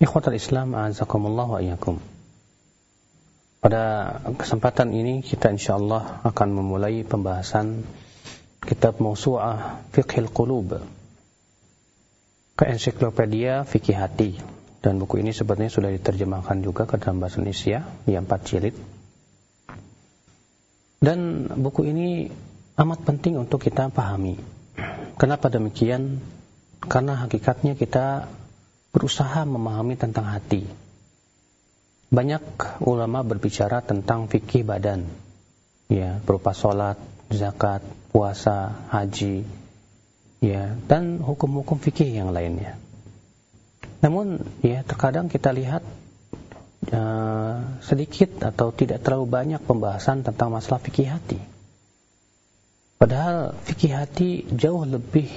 Ikhwatal Islam, azakumullah wa. Pada kesempatan ini kita insyaallah akan memulai pembahasan kitab Mausu'ah Fiqhil Qulub ke ensiklopedia fikih hati dan buku ini sebenarnya sudah diterjemahkan juga ke dalam bahasa Indonesia di empat jilid. Dan buku ini amat penting untuk kita pahami. Kenapa demikian? Karena hakikatnya kita berusaha memahami tentang hati. Banyak ulama berbicara tentang fikih badan, ya berupa sholat, zakat, puasa, haji, ya dan hukum-hukum fikih yang lainnya. Namun ya terkadang kita lihat uh, sedikit atau tidak terlalu banyak pembahasan tentang masalah fikih hati. Padahal fikih hati jauh lebih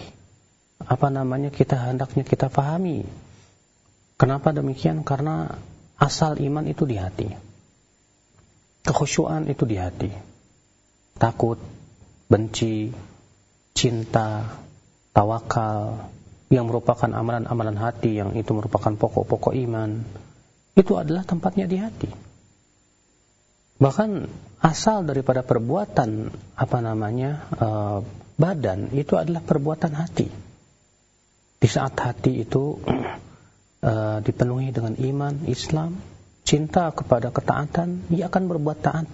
apa namanya kita hendaknya kita pahami Kenapa demikian? Karena asal iman itu di hati. Kekhusyuan itu di hati. Takut, benci, cinta, tawakal, yang merupakan amalan-amalan hati, yang itu merupakan pokok-pokok iman, itu adalah tempatnya di hati. Bahkan asal daripada perbuatan apa namanya uh, badan itu adalah perbuatan hati. Di saat hati itu uh, dipenuhi dengan iman, Islam, cinta kepada ketaatan, dia akan berbuat taat.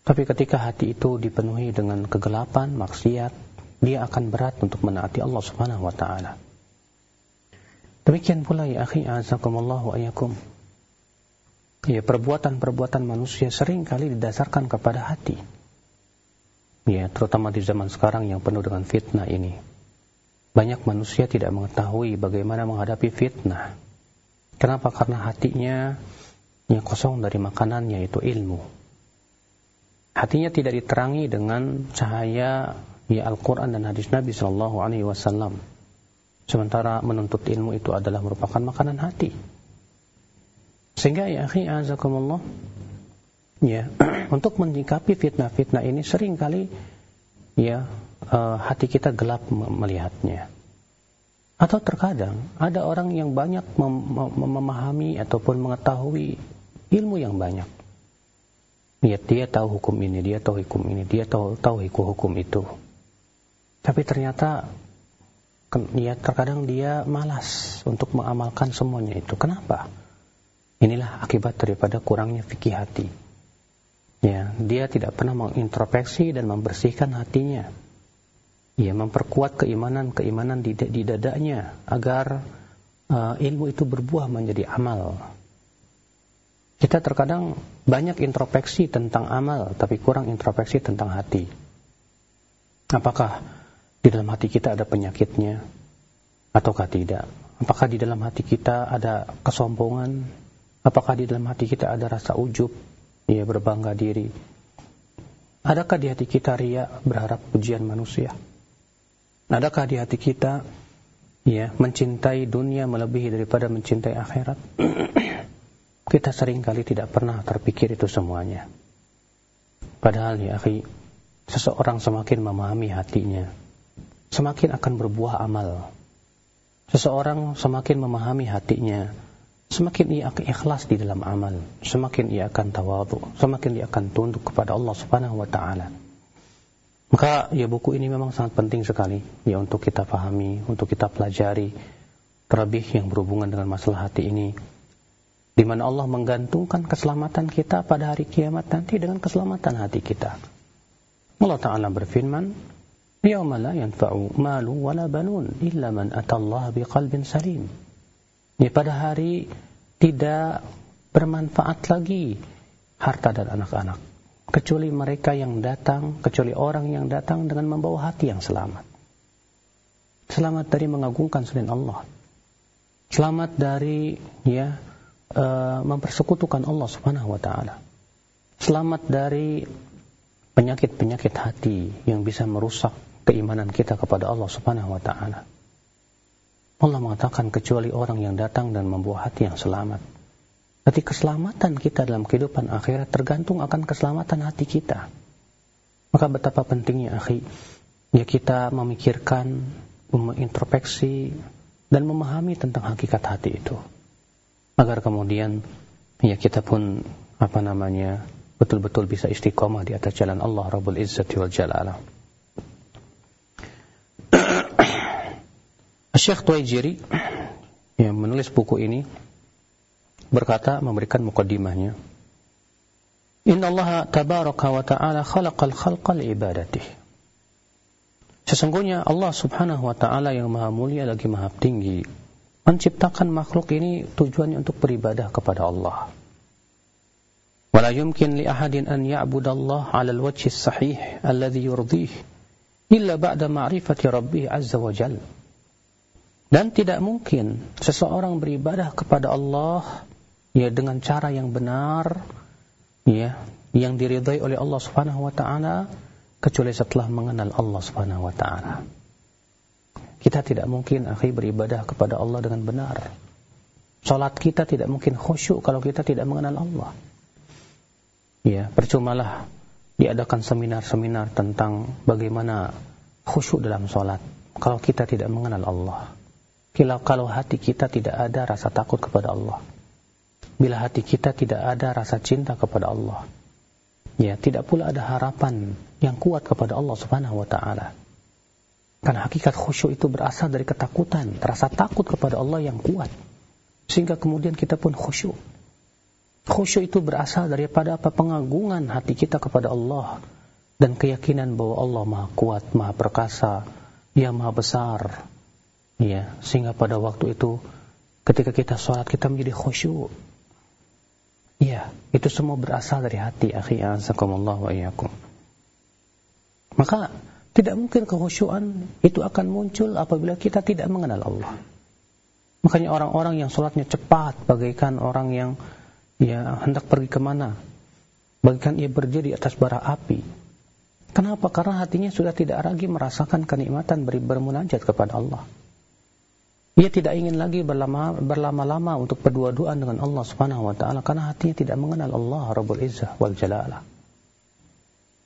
Tapi ketika hati itu dipenuhi dengan kegelapan, maksiat, dia akan berat untuk menaati Allah Subhanahu wa taala. Demikian pula ya akhi azakumullah wa ayakum. Ya, perbuatan-perbuatan manusia sering kali didasarkan kepada hati. Ya, terutama di zaman sekarang yang penuh dengan fitnah ini. Banyak manusia tidak mengetahui bagaimana menghadapi fitnah. Kenapa? Karena hatinya yang kosong dari makanan yaitu ilmu. Hatinya tidak diterangi dengan cahaya ya Al-Quran dan hadis Nabi Shallallahu Alaihi Wasallam. Sementara menuntut ilmu itu adalah merupakan makanan hati. Sehingga ya akhi azakumullah ya untuk menyikapi fitnah-fitnah ini sering kali ya uh, hati kita gelap melihatnya. Atau terkadang ada orang yang banyak mem mem memahami ataupun mengetahui ilmu yang banyak. Ya, dia tahu hukum ini, dia tahu hukum ini, dia tahu tahu hukum hukum itu. Tapi ternyata ya terkadang dia malas untuk mengamalkan semuanya itu. Kenapa? Inilah akibat daripada kurangnya fikih hati. Ya, dia tidak pernah mengintrospeksi dan membersihkan hatinya ya memperkuat keimanan-keimanan di, di dadanya agar uh, ilmu itu berbuah menjadi amal. Kita terkadang banyak introspeksi tentang amal, tapi kurang introspeksi tentang hati. Apakah di dalam hati kita ada penyakitnya, ataukah tidak? Apakah di dalam hati kita ada kesombongan? Apakah di dalam hati kita ada rasa ujub, ya berbangga diri? Adakah di hati kita ria berharap pujian manusia? Adakah di hati kita ya mencintai dunia melebihi daripada mencintai akhirat? kita sering kali tidak pernah terpikir itu semuanya. Padahal ya akhi, seseorang semakin memahami hatinya, semakin akan berbuah amal. Seseorang semakin memahami hatinya, semakin ia akan ikhlas di dalam amal, semakin ia akan tawadhu, semakin ia akan tunduk kepada Allah Subhanahu wa taala. Maka ya buku ini memang sangat penting sekali ya untuk kita pahami, untuk kita pelajari terlebih yang berhubungan dengan masalah hati ini. Di mana Allah menggantungkan keselamatan kita pada hari kiamat nanti dengan keselamatan hati kita. Allah Ta'ala berfirman, "Yauma la yanfa'u malu wala banun illa man atallaha biqalbin salim." Ya pada hari tidak bermanfaat lagi harta dan anak-anak kecuali mereka yang datang, kecuali orang yang datang dengan membawa hati yang selamat. Selamat dari mengagungkan selain Allah. Selamat dari ya uh, mempersekutukan Allah Subhanahu wa taala. Selamat dari penyakit-penyakit hati yang bisa merusak keimanan kita kepada Allah Subhanahu wa taala. Allah mengatakan kecuali orang yang datang dan membawa hati yang selamat. Berarti keselamatan kita dalam kehidupan akhirat tergantung akan keselamatan hati kita. Maka betapa pentingnya akhi ya kita memikirkan, mengintrospeksi dan memahami tentang hakikat hati itu. Agar kemudian ya kita pun apa namanya betul-betul bisa istiqomah di atas jalan Allah Rabbul Izzati wal Jalalah. Syekh Tuwaijiri yang menulis buku ini berkata memberikan mukaddimahnya Inna Allah tabaraka wa ta'ala khalaqal khalqa ibadati Sesungguhnya Allah subhanahu wa ta'ala yang maha mulia lagi maha tinggi menciptakan makhluk ini tujuannya untuk beribadah kepada Allah. Wala yumkin li ahadin an ya'budallah 'ala al-wajhi sahih alladhi yurdih illa ba'da ma'rifati rabbih azza wa jalla. Dan tidak mungkin seseorang beribadah kepada Allah ya dengan cara yang benar ya yang diridhai oleh Allah Subhanahu wa taala kecuali setelah mengenal Allah Subhanahu wa taala. Kita tidak mungkin akhi beribadah kepada Allah dengan benar. Salat kita tidak mungkin khusyuk kalau kita tidak mengenal Allah. Ya, percumalah diadakan seminar-seminar tentang bagaimana khusyuk dalam salat kalau kita tidak mengenal Allah. Bila kalau hati kita tidak ada rasa takut kepada Allah. Bila hati kita tidak ada rasa cinta kepada Allah. Ya, tidak pula ada harapan yang kuat kepada Allah Subhanahu wa taala. Karena hakikat khusyuk itu berasal dari ketakutan, rasa takut kepada Allah yang kuat. Sehingga kemudian kita pun khusyuk. Khusyuk itu berasal daripada apa pengagungan hati kita kepada Allah dan keyakinan bahwa Allah Maha Kuat, Maha Perkasa, Dia Maha Besar, Ya, sehingga pada waktu itu ketika kita sholat kita menjadi khusyuk. Ya, itu semua berasal dari hati, akhi azakumullah wa iyyakum. Maka tidak mungkin kehusyuan itu akan muncul apabila kita tidak mengenal Allah. Makanya orang-orang yang sholatnya cepat bagaikan orang yang ya hendak pergi ke mana. Bagaikan ia berdiri di atas bara api. Kenapa? Karena hatinya sudah tidak lagi merasakan kenikmatan bermunajat kepada Allah. Ia tidak ingin lagi berlama-lama untuk berdua-duaan dengan Allah Subhanahu wa taala karena hatinya tidak mengenal Allah Rabbul Izzah wal Jalalah.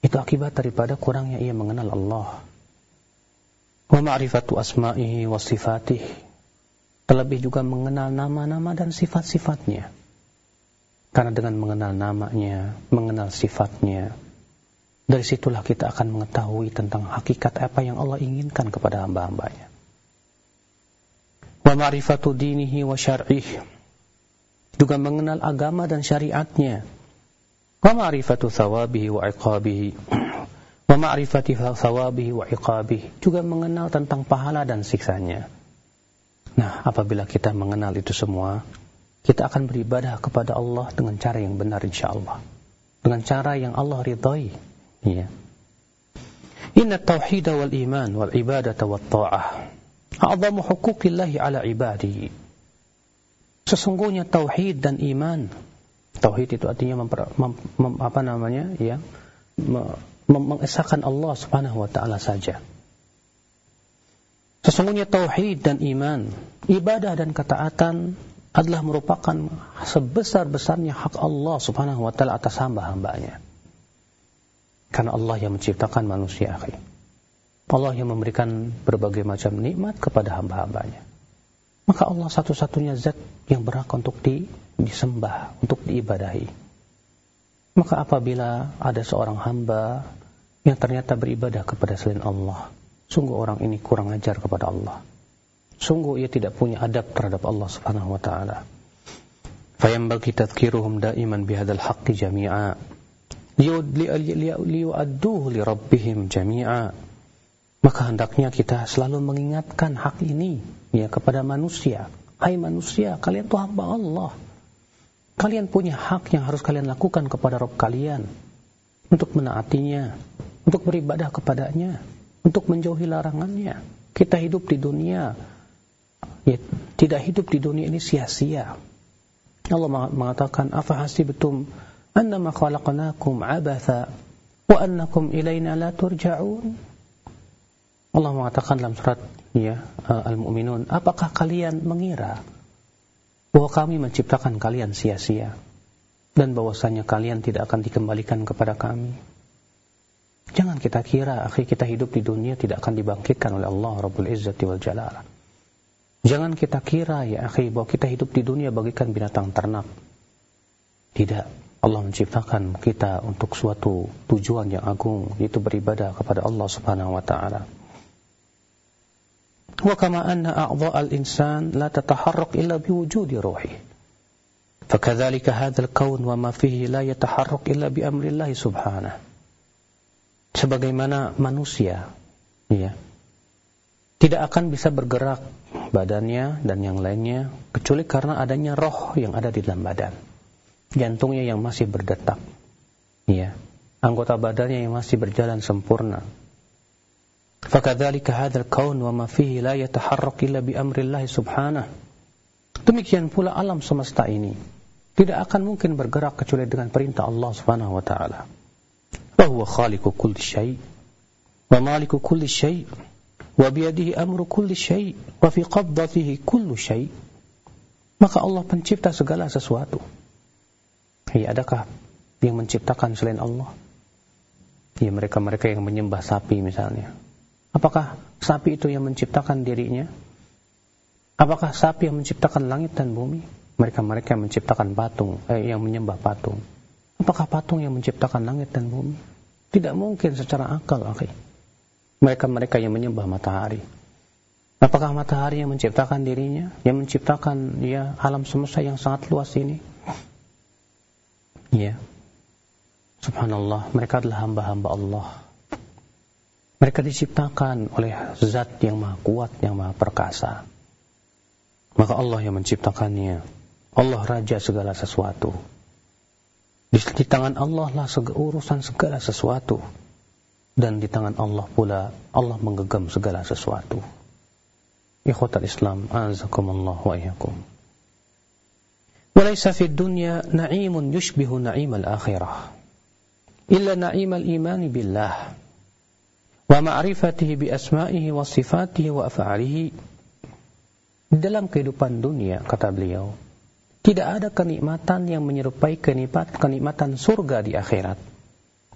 Itu akibat daripada kurangnya ia mengenal Allah. Wa ma'rifatu asma'ihi wa sifatih. Terlebih juga mengenal nama-nama dan sifat-sifatnya. Karena dengan mengenal namanya, mengenal sifatnya, dari situlah kita akan mengetahui tentang hakikat apa yang Allah inginkan kepada hamba-hambanya wa ma'rifatu dinihi wa syar'ih. Juga mengenal agama dan syariatnya. Wa ma'rifatu thawabihi wa iqabihi. Wa ma'rifati thawabihi wa iqabihi. Juga mengenal tentang pahala dan siksanya. Nah apabila kita mengenal itu semua kita akan beribadah kepada Allah dengan cara yang benar insyaallah. Dengan cara yang Allah ridhai ya inna tauhid wal iman wal ibadata wat ta'ah a'zamu hukukillahi ala ibadihi. Sesungguhnya tauhid dan iman. Tauhid itu artinya memper, mem, mem, apa namanya? ya, mem, mengesahkan Allah Subhanahu wa taala saja. Sesungguhnya tauhid dan iman, ibadah dan ketaatan adalah merupakan sebesar-besarnya hak Allah Subhanahu wa taala atas hamba-hambanya. Karena Allah yang menciptakan manusia, akhir. Allah yang memberikan berbagai macam nikmat kepada hamba-hambanya. Maka Allah satu-satunya zat yang berhak untuk di, disembah, untuk diibadahi. Maka apabila ada seorang hamba yang ternyata beribadah kepada selain Allah, sungguh orang ini kurang ajar kepada Allah. Sungguh ia tidak punya adab terhadap Allah Subhanahu wa taala. Fayambagi tadhkiruhum daiman bihadzal haqqi jami'a liyu'adduhu li rabbihim jami'a maka hendaknya kita selalu mengingatkan hak ini ya kepada manusia. Hai manusia, kalian tuh hamba Allah. Kalian punya hak yang harus kalian lakukan kepada Rob kalian untuk menaatinya, untuk beribadah kepadanya, untuk menjauhi larangannya. Kita hidup di dunia, ya, tidak hidup di dunia ini sia-sia. Allah mengatakan, "Afa hasibtum annama khalaqnakum abatha wa annakum ilaina la turja'un?" Allah mengatakan dalam surat ya uh, Al-Mu'minun, apakah kalian mengira bahwa kami menciptakan kalian sia-sia dan bahwasanya kalian tidak akan dikembalikan kepada kami? Jangan kita kira akhir kita hidup di dunia tidak akan dibangkitkan oleh Allah Rabbul Izzati wal Jalal. Jangan kita kira ya akhi bahwa kita hidup di dunia bagikan binatang ternak. Tidak. Allah menciptakan kita untuk suatu tujuan yang agung, yaitu beribadah kepada Allah Subhanahu wa taala. Wa kama anna a'dha' al-insan la tataharrak illa biwujudi ruhi. فكذلك هذا الكون وما فيه لا يتحرك إلا بأمر الله سبحانه. Sebagaimana manusia, ya, tidak akan bisa bergerak badannya dan yang lainnya kecuali karena adanya roh yang ada di dalam badan. Jantungnya yang masih berdetak. Ya. Anggota badannya yang masih berjalan sempurna. Fakadzalika hadzal kaun wa ma fihi la yataharrak illa bi amrillah subhanahu. Demikian pula alam semesta ini tidak akan mungkin bergerak kecuali dengan perintah Allah Subhanahu wa taala. Wa huwa khaliqu kulli syai' wa maliku kulli syai' wa biyadihi amru kulli syai' wa fi qabdatihi kullu syai' maka Allah pencipta segala sesuatu ya adakah yang menciptakan selain Allah ya mereka-mereka yang menyembah sapi misalnya apakah sapi itu yang menciptakan dirinya apakah sapi yang menciptakan langit dan bumi mereka-mereka yang menciptakan patung eh, yang menyembah patung apakah patung yang menciptakan langit dan bumi tidak mungkin secara akal akhi mereka-mereka yang menyembah matahari. Apakah matahari yang menciptakan dirinya, yang menciptakan ya alam semesta yang sangat luas ini? Ya. Subhanallah, mereka adalah hamba-hamba Allah. Mereka diciptakan oleh zat yang maha kuat, yang maha perkasa. Maka Allah yang menciptakannya. Allah raja segala sesuatu. Di, di tangan Allah lah seg urusan segala sesuatu dan di tangan Allah pula Allah menggenggam segala sesuatu. Ikhwatal Islam, azakumullah wa iyyakum. وليس في الدنيا نعيم يشبه نعيم الآخرة إلا نعيم الإيمان بالله wa ma'rifatihi bi asma'ihi wa sifatihi wa af'alihi. Dalam kehidupan dunia kata beliau tidak ada kenikmatan yang menyerupai kenikmat, kenikmatan surga di akhirat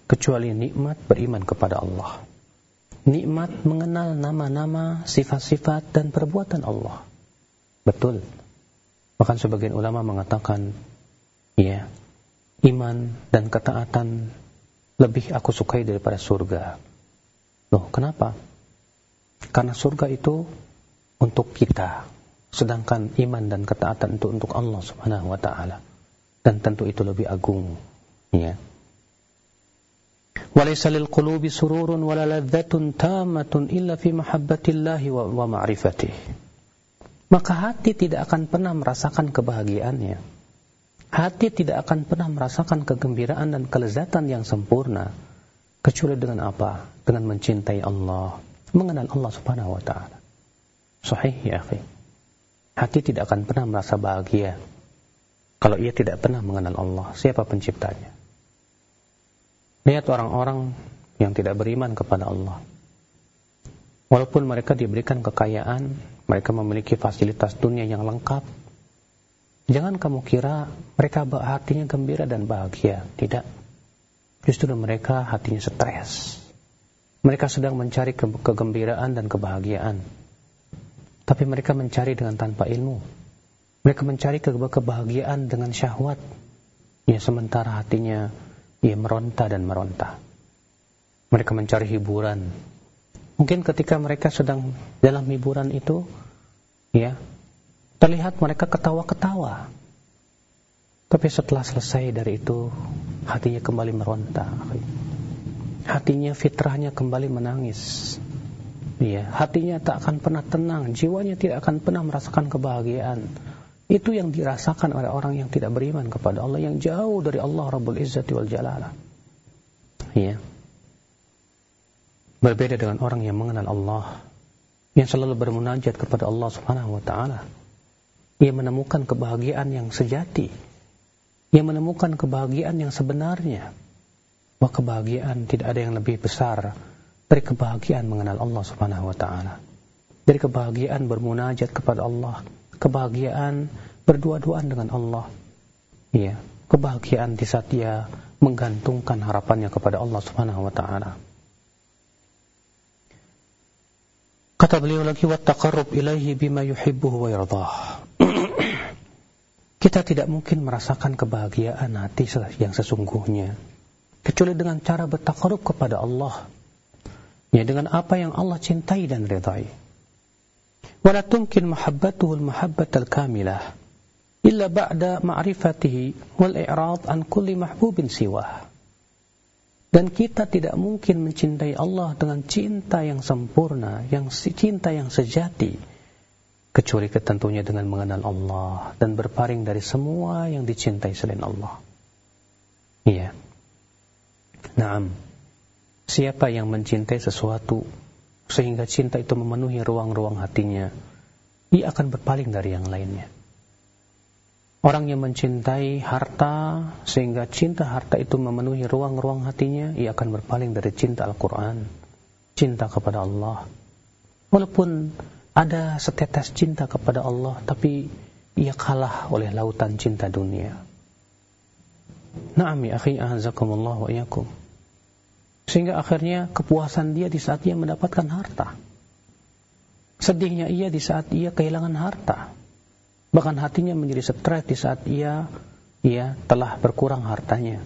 kecuali nikmat beriman kepada Allah. Nikmat mengenal nama-nama sifat-sifat dan perbuatan Allah. Betul. Bahkan sebagian ulama mengatakan ya iman dan ketaatan lebih aku sukai daripada surga. Loh, kenapa? Karena surga itu untuk kita, sedangkan iman dan ketaatan itu untuk Allah Subhanahu wa taala. Dan tentu itu lebih agung, ya. Walaysa lil qulubi sururun wala ladzatun tamatun illa fi mahabbatillahi wa ma'rifatih. Maka hati tidak akan pernah merasakan kebahagiaannya. Hati tidak akan pernah merasakan kegembiraan dan kelezatan yang sempurna kecuali dengan apa dengan mencintai Allah mengenal Allah Subhanahu wa taala sahih ya akhi hati tidak akan pernah merasa bahagia kalau ia tidak pernah mengenal Allah siapa penciptanya Lihat orang-orang yang tidak beriman kepada Allah. Walaupun mereka diberikan kekayaan, mereka memiliki fasilitas dunia yang lengkap. Jangan kamu kira mereka hatinya gembira dan bahagia. Tidak. Justru mereka hatinya stres. Mereka sedang mencari ke kegembiraan dan kebahagiaan. Tapi mereka mencari dengan tanpa ilmu. Mereka mencari ke kebahagiaan dengan syahwat. Ya sementara hatinya ia meronta dan meronta. Mereka mencari hiburan. Mungkin ketika mereka sedang dalam hiburan itu, ya, terlihat mereka ketawa-ketawa. Tapi setelah selesai dari itu, hatinya kembali meronta. Hatinya fitrahnya kembali menangis. Ya, hatinya tak akan pernah tenang, jiwanya tidak akan pernah merasakan kebahagiaan. Itu yang dirasakan oleh orang yang tidak beriman kepada Allah yang jauh dari Allah Rabbul Izzati wal Jalalah. Ya. Berbeda dengan orang yang mengenal Allah, yang selalu bermunajat kepada Allah Subhanahu wa taala. ia menemukan kebahagiaan yang sejati. Ia menemukan kebahagiaan yang sebenarnya. Bahwa kebahagiaan tidak ada yang lebih besar dari kebahagiaan mengenal Allah Subhanahu wa taala. Dari kebahagiaan bermunajat kepada Allah, kebahagiaan berdua-duaan dengan Allah. Iya, kebahagiaan di saat ia menggantungkan harapannya kepada Allah Subhanahu wa taala. Kata beliau lagi wattaqarrub ilaihi bima yuhibbuhu wa yardah. Kita tidak mungkin merasakan kebahagiaan hati yang sesungguhnya kecuali dengan cara bertakarub kepada Allah. Ya dengan apa yang Allah cintai dan ridai. Wala tumkin mahabbatuhu al-mahabbat al-kamilah illa ba'da ma'rifatihi wal i'rad an kulli mahbubin siwah. Dan kita tidak mungkin mencintai Allah dengan cinta yang sempurna, yang cinta yang sejati, kecuali ketentunya dengan mengenal Allah dan berpaling dari semua yang dicintai selain Allah. Iya. Naam. Siapa yang mencintai sesuatu sehingga cinta itu memenuhi ruang-ruang hatinya, ia akan berpaling dari yang lainnya. Orang yang mencintai harta sehingga cinta harta itu memenuhi ruang-ruang hatinya, ia akan berpaling dari cinta Al-Quran, cinta kepada Allah. Walaupun ada setetes cinta kepada Allah, tapi ia kalah oleh lautan cinta dunia. Naam ya akhi ahazakumullah wa iyakum. Sehingga akhirnya kepuasan dia di saat ia mendapatkan harta. Sedihnya ia di saat ia kehilangan harta Bahkan hatinya menjadi stres di saat ia ia telah berkurang hartanya.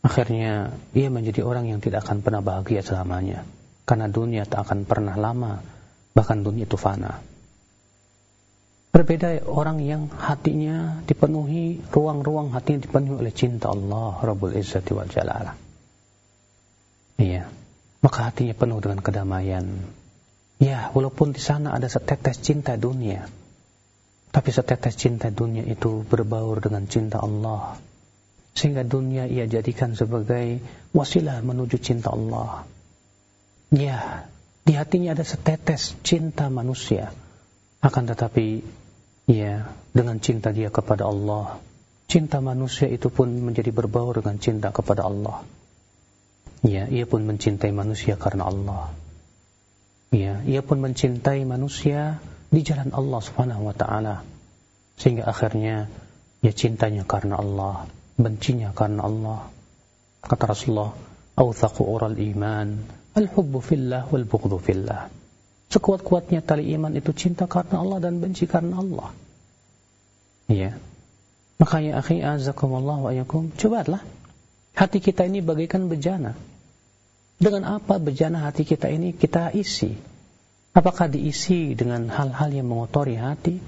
Akhirnya ia menjadi orang yang tidak akan pernah bahagia selamanya. Karena dunia tak akan pernah lama, bahkan dunia itu fana. Berbeda orang yang hatinya dipenuhi, ruang-ruang hatinya dipenuhi oleh cinta Allah Rabbul Izzati wal Jalala. Iya, maka hatinya penuh dengan kedamaian. Ya, walaupun di sana ada setetes cinta dunia, tapi setetes cinta dunia itu berbaur dengan cinta Allah. Sehingga dunia ia jadikan sebagai wasilah menuju cinta Allah. Ya, di hatinya ada setetes cinta manusia. Akan tetapi, ya, dengan cinta dia kepada Allah, cinta manusia itu pun menjadi berbaur dengan cinta kepada Allah. Ya, ia pun mencintai manusia karena Allah. Ya, ia pun mencintai manusia di jalan Allah Subhanahu wa taala. Sehingga akhirnya ya cintanya karena Allah, bencinya karena Allah. Kata Rasulullah, "Awthaqu ural iman, al-hubbu fillah wal bughdhu fillah." Sekuat-kuatnya tali iman itu cinta karena Allah dan benci karena Allah. Iya. Makanya akhi azakumullah wa ayakum, cobalah hati kita ini bagaikan bejana. Dengan apa bejana hati kita ini kita isi? Apakah diisi dengan hal-hal yang mengotori hati?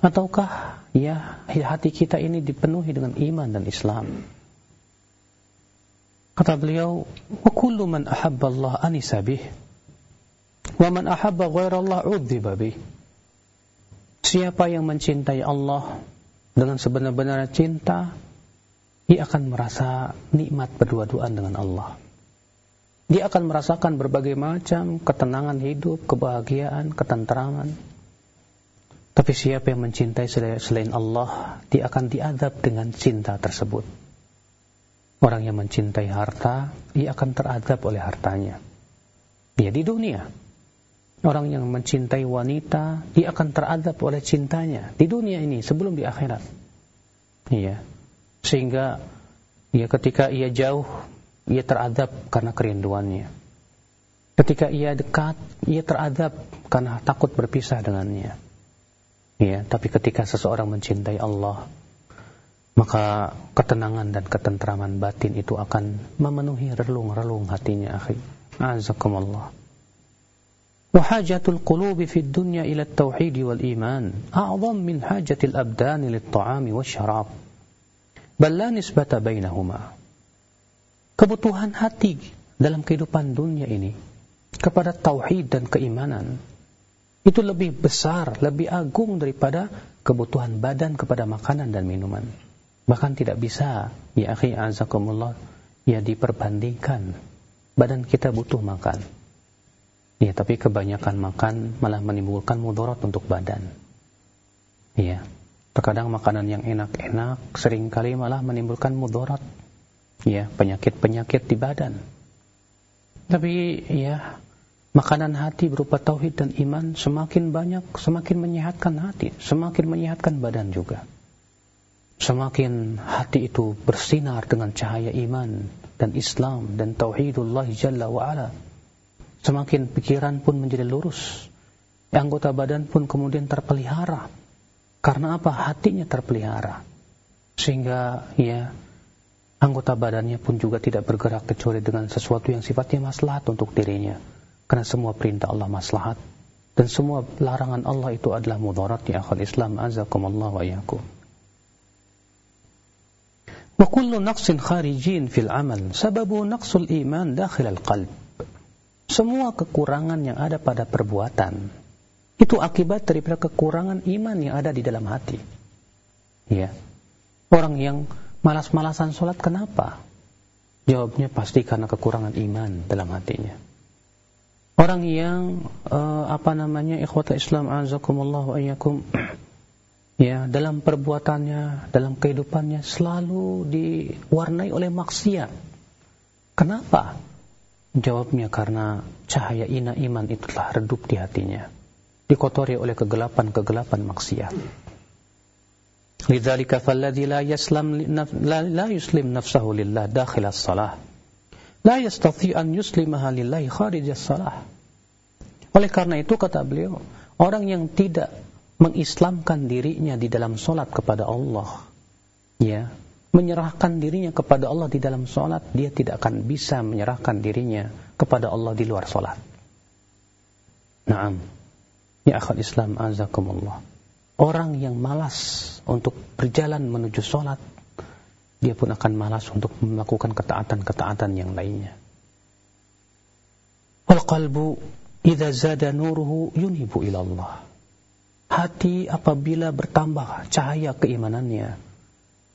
Ataukah ya hati kita ini dipenuhi dengan iman dan Islam? Kata beliau, "Wa kullu man ahabba Allah anisa bih, wa man ahabba ghaira Allah udziba bih." Siapa yang mencintai Allah dengan sebenar-benarnya cinta, ia akan merasa nikmat berdua-duaan dengan Allah. Dia akan merasakan berbagai macam ketenangan hidup, kebahagiaan, ketenteraman. Tapi siapa yang mencintai selain Allah, dia akan diadab dengan cinta tersebut. Orang yang mencintai harta, ia akan teradab oleh hartanya. Ya di dunia. Orang yang mencintai wanita, dia akan teradab oleh cintanya di dunia ini sebelum di akhirat. Iya. Sehingga ya ketika ia jauh ia teradab karena kerinduannya. Ketika ia dekat, ia teradab karena takut berpisah dengannya. Ya, tapi ketika seseorang mencintai Allah, maka ketenangan dan ketentraman batin itu akan memenuhi relung-relung hatinya akhi. Azakumullah. Wa hajatul qulubi fid dunya ila tauhid wal iman. A'zam min hajatil abdan lit ta'ami kebutuhan hati dalam kehidupan dunia ini kepada tauhid dan keimanan itu lebih besar, lebih agung daripada kebutuhan badan kepada makanan dan minuman. Bahkan tidak bisa, ya akhi azakumullah, ya diperbandingkan. Badan kita butuh makan. Ya, tapi kebanyakan makan malah menimbulkan mudarat untuk badan. Ya. Terkadang makanan yang enak-enak sering kali malah menimbulkan mudarat. Ya, penyakit-penyakit di badan. Tapi ya, makanan hati berupa tauhid dan iman semakin banyak, semakin menyehatkan hati, semakin menyehatkan badan juga. Semakin hati itu bersinar dengan cahaya iman dan Islam dan tauhidullah jalla wa ala. Semakin pikiran pun menjadi lurus. Anggota badan pun kemudian terpelihara karena apa? Hatinya terpelihara. Sehingga ya anggota badannya pun juga tidak bergerak kecuali dengan sesuatu yang sifatnya maslahat untuk dirinya. Karena semua perintah Allah maslahat dan semua larangan Allah itu adalah mudarat ya akhal Islam azakumullah wa yakum. Wa kullu naqsin kharijin fil amal sababu naqsul iman dakhil al-qalb. Semua kekurangan yang ada pada perbuatan itu akibat daripada kekurangan iman yang ada di dalam hati. Ya. Orang yang malas-malasan sholat kenapa? Jawabnya pasti karena kekurangan iman dalam hatinya. Orang yang uh, apa namanya ikhwata Islam azakumullah wa ayyakum ya dalam perbuatannya, dalam kehidupannya selalu diwarnai oleh maksiat. Kenapa? Jawabnya karena cahaya ina iman itu telah redup di hatinya dikotori oleh kegelapan-kegelapan maksiat. Lidzalika falladhi la yaslam la, yuslim nafsahu lillah dakhil as-salah la yastati an yuslimaha lillahi kharij. Oleh karena itu kata beliau, orang yang tidak mengislamkan dirinya di dalam solat kepada Allah, ya, menyerahkan dirinya kepada Allah di dalam solat, dia tidak akan bisa menyerahkan dirinya kepada Allah di luar solat. Naam. Ya akhal Islam azakumullah. Orang yang malas untuk berjalan menuju sholat, dia pun akan malas untuk melakukan ketaatan-ketaatan yang lainnya. Wal qalbu idza zada nuruhu yunibu ila Allah. Hati apabila bertambah cahaya keimanannya,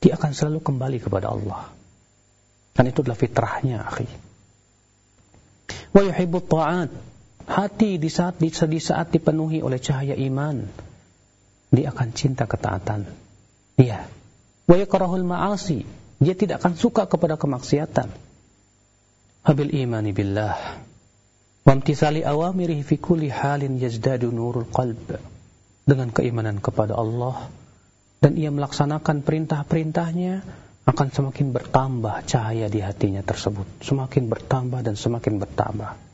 dia akan selalu kembali kepada Allah. Dan itu adalah fitrahnya, akhi. Wa ta'at. Hati di saat di, saat dipenuhi oleh cahaya iman dia akan cinta ketaatan. Iya. Wa yakrahul ma'asi. Dia tidak akan suka kepada kemaksiatan. Habil imani billah. Wa awamirihi fi kulli halin yazdadu nurul qalb dengan keimanan kepada Allah dan ia melaksanakan perintah-perintahnya akan semakin bertambah cahaya di hatinya tersebut semakin bertambah dan semakin bertambah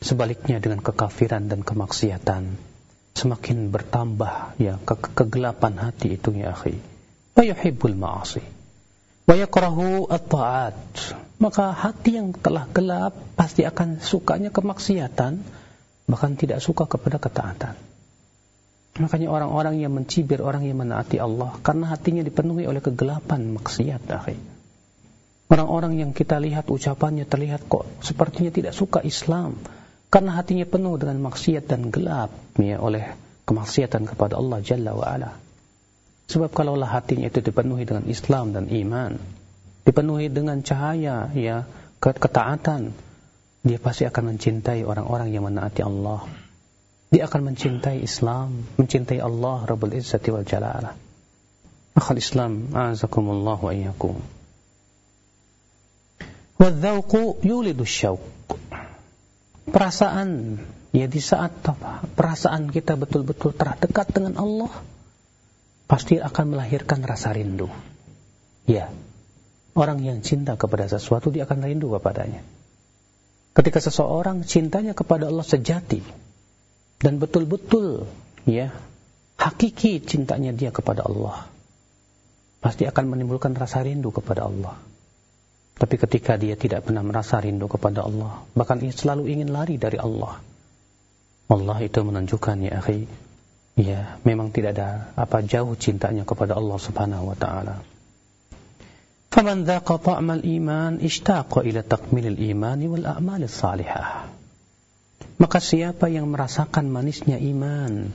Sebaliknya dengan kekafiran dan kemaksiatan semakin bertambah ya ke kegelapan hati itu ya akhi. Wa yuhibbul ma'asi. Wa yakrahu at-ta'at. Maka hati yang telah gelap pasti akan sukanya kemaksiatan bahkan tidak suka kepada ketaatan. Makanya orang-orang yang mencibir orang yang menaati Allah karena hatinya dipenuhi oleh kegelapan maksiat. Orang-orang yang kita lihat ucapannya terlihat kok sepertinya tidak suka Islam karena hatinya penuh dengan maksiat dan gelap ya oleh kemaksiatan kepada Allah Jalla wa ala. Sebab kalaulah hatinya itu dipenuhi dengan Islam dan iman, dipenuhi dengan cahaya ya ketaatan, dia pasti akan mencintai orang-orang yang menaati Allah. Dia akan mencintai Islam, mencintai Allah Rabbul Izzati wal Jalala. Akhal Islam, azakumullah wa. Wadzauqu yulidu syauq perasaan ya di saat perasaan kita betul-betul terdekat dengan Allah pasti akan melahirkan rasa rindu. Ya. Orang yang cinta kepada sesuatu dia akan rindu kepadanya. Ketika seseorang cintanya kepada Allah sejati dan betul-betul ya hakiki cintanya dia kepada Allah pasti akan menimbulkan rasa rindu kepada Allah. Tapi ketika dia tidak pernah merasa rindu kepada Allah, bahkan ia selalu ingin lari dari Allah. Allah itu menunjukkan ya akhi, ya memang tidak ada apa jauh cintanya kepada Allah Subhanahu wa taala. Dzaqa ta'mal iman ishtaqa ila takmilil imani wal a'mal salihah. Maka siapa yang merasakan manisnya iman,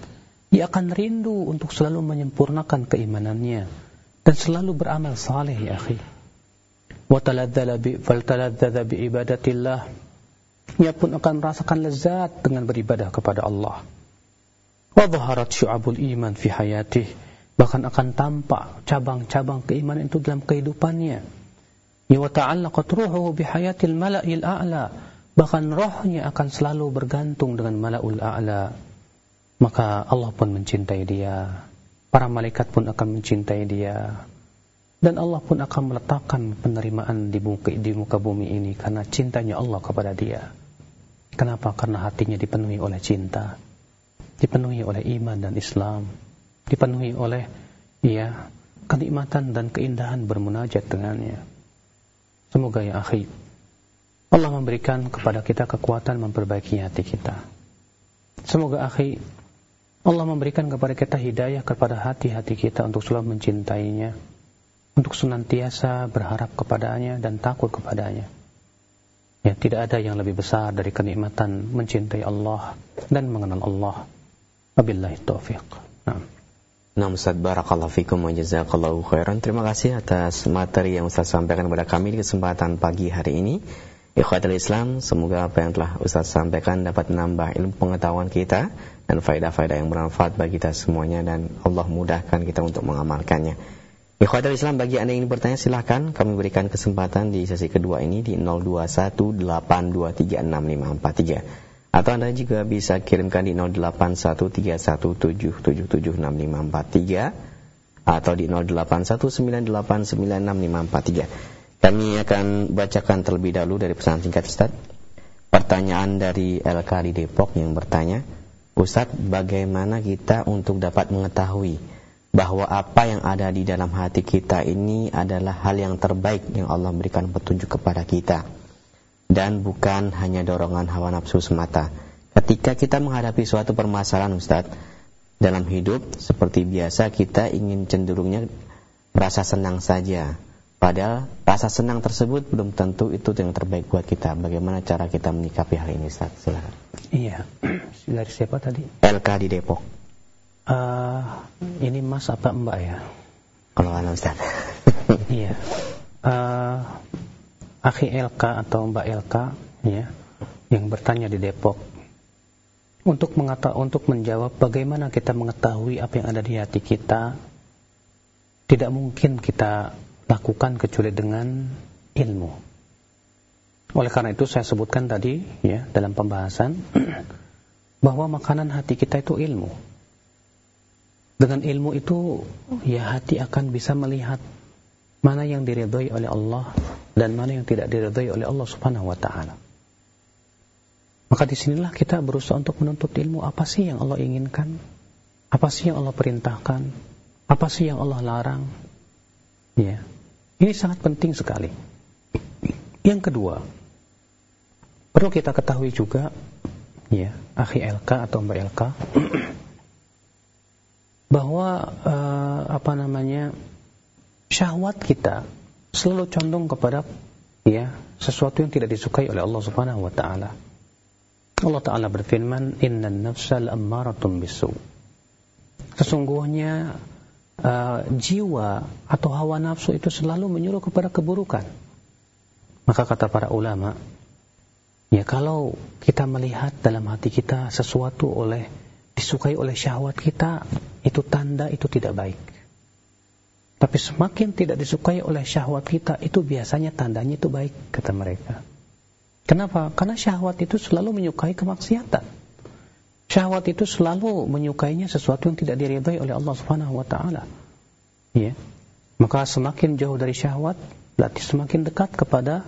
ia akan rindu untuk selalu menyempurnakan keimanannya dan selalu beramal saleh ya akhi faltaladzala bi ibadatillah ia pun akan merasakan lezat dengan beribadah kepada Allah wa dhaharat syu'abul iman fi hayatih Bahkan akan tampak cabang-cabang keimanan itu dalam kehidupannya. Ya wa ta'allaqat ruhuhu bihayatil mala'il a'la. Bahkan rohnya akan selalu bergantung dengan mala'ul a'la. Maka Allah pun mencintai dia. Para malaikat pun akan mencintai dia. Dan Allah pun akan meletakkan penerimaan di muka, di muka bumi ini karena cintanya Allah kepada dia. Kenapa? Karena hatinya dipenuhi oleh cinta. Dipenuhi oleh iman dan Islam dipenuhi oleh ya kenikmatan dan keindahan bermunajat dengannya. Semoga ya akhi Allah memberikan kepada kita kekuatan memperbaiki hati kita. Semoga akhi Allah memberikan kepada kita hidayah kepada hati-hati kita untuk selalu mencintainya, untuk senantiasa berharap kepadanya dan takut kepadanya. Ya, tidak ada yang lebih besar dari kenikmatan mencintai Allah dan mengenal Allah. Wabillahi taufiq. Nah. Nah Ustaz Barakallahu Fikum wa Jazakallahu Khairan Terima kasih atas materi yang Ustaz sampaikan kepada kami di kesempatan pagi hari ini Ikhwatul Islam Semoga apa yang telah Ustaz sampaikan dapat menambah ilmu pengetahuan kita Dan faedah-faedah yang bermanfaat bagi kita semuanya Dan Allah mudahkan kita untuk mengamalkannya. Ikhwatul Islam bagi anda yang ingin bertanya silahkan. Kami berikan kesempatan di sesi kedua ini Di 0218236543 atau Anda juga bisa kirimkan di 081317776543 atau di 0819896543. Kami akan bacakan terlebih dahulu dari pesan singkat Ustaz. Pertanyaan dari LK di Depok yang bertanya, Ustaz, bagaimana kita untuk dapat mengetahui bahwa apa yang ada di dalam hati kita ini adalah hal yang terbaik yang Allah berikan petunjuk kepada kita? dan bukan hanya dorongan hawa nafsu semata. Ketika kita menghadapi suatu permasalahan Ustadz dalam hidup seperti biasa kita ingin cenderungnya rasa senang saja. Padahal rasa senang tersebut belum tentu itu yang terbaik buat kita. Bagaimana cara kita menyikapi hal ini Ustaz? Silakan. Iya. Dari siapa tadi? LK di Depok. Uh, ini Mas apa Mbak ya? Kalau anu Ustaz. iya. Uh, akhi LK atau Mbak LK ya yang bertanya di Depok untuk mengata untuk menjawab bagaimana kita mengetahui apa yang ada di hati kita tidak mungkin kita lakukan kecuali dengan ilmu. Oleh karena itu saya sebutkan tadi ya dalam pembahasan bahwa makanan hati kita itu ilmu. Dengan ilmu itu ya hati akan bisa melihat mana yang diridhoi oleh Allah dan mana yang tidak diridhai oleh Allah Subhanahu wa taala. Maka di sinilah kita berusaha untuk menuntut ilmu apa sih yang Allah inginkan, apa sih yang Allah perintahkan, apa sih yang Allah larang. Ya, ini sangat penting sekali. Yang kedua, perlu kita ketahui juga, ya, akhi LK atau mbak LK, bahwa uh, apa namanya syahwat kita selalu condong kepada ya sesuatu yang tidak disukai oleh Allah Subhanahu wa taala. Allah taala berfirman, "Innan nafsal ammaratun bisu." Sesungguhnya uh, jiwa atau hawa nafsu itu selalu menyuruh kepada keburukan. Maka kata para ulama, ya kalau kita melihat dalam hati kita sesuatu oleh disukai oleh syahwat kita, itu tanda itu tidak baik. Tapi semakin tidak disukai oleh syahwat kita, itu biasanya tandanya itu baik, kata mereka. Kenapa? Karena syahwat itu selalu menyukai kemaksiatan. Syahwat itu selalu menyukainya sesuatu yang tidak diridhai oleh Allah Subhanahu wa taala. Ya. Maka semakin jauh dari syahwat, berarti semakin dekat kepada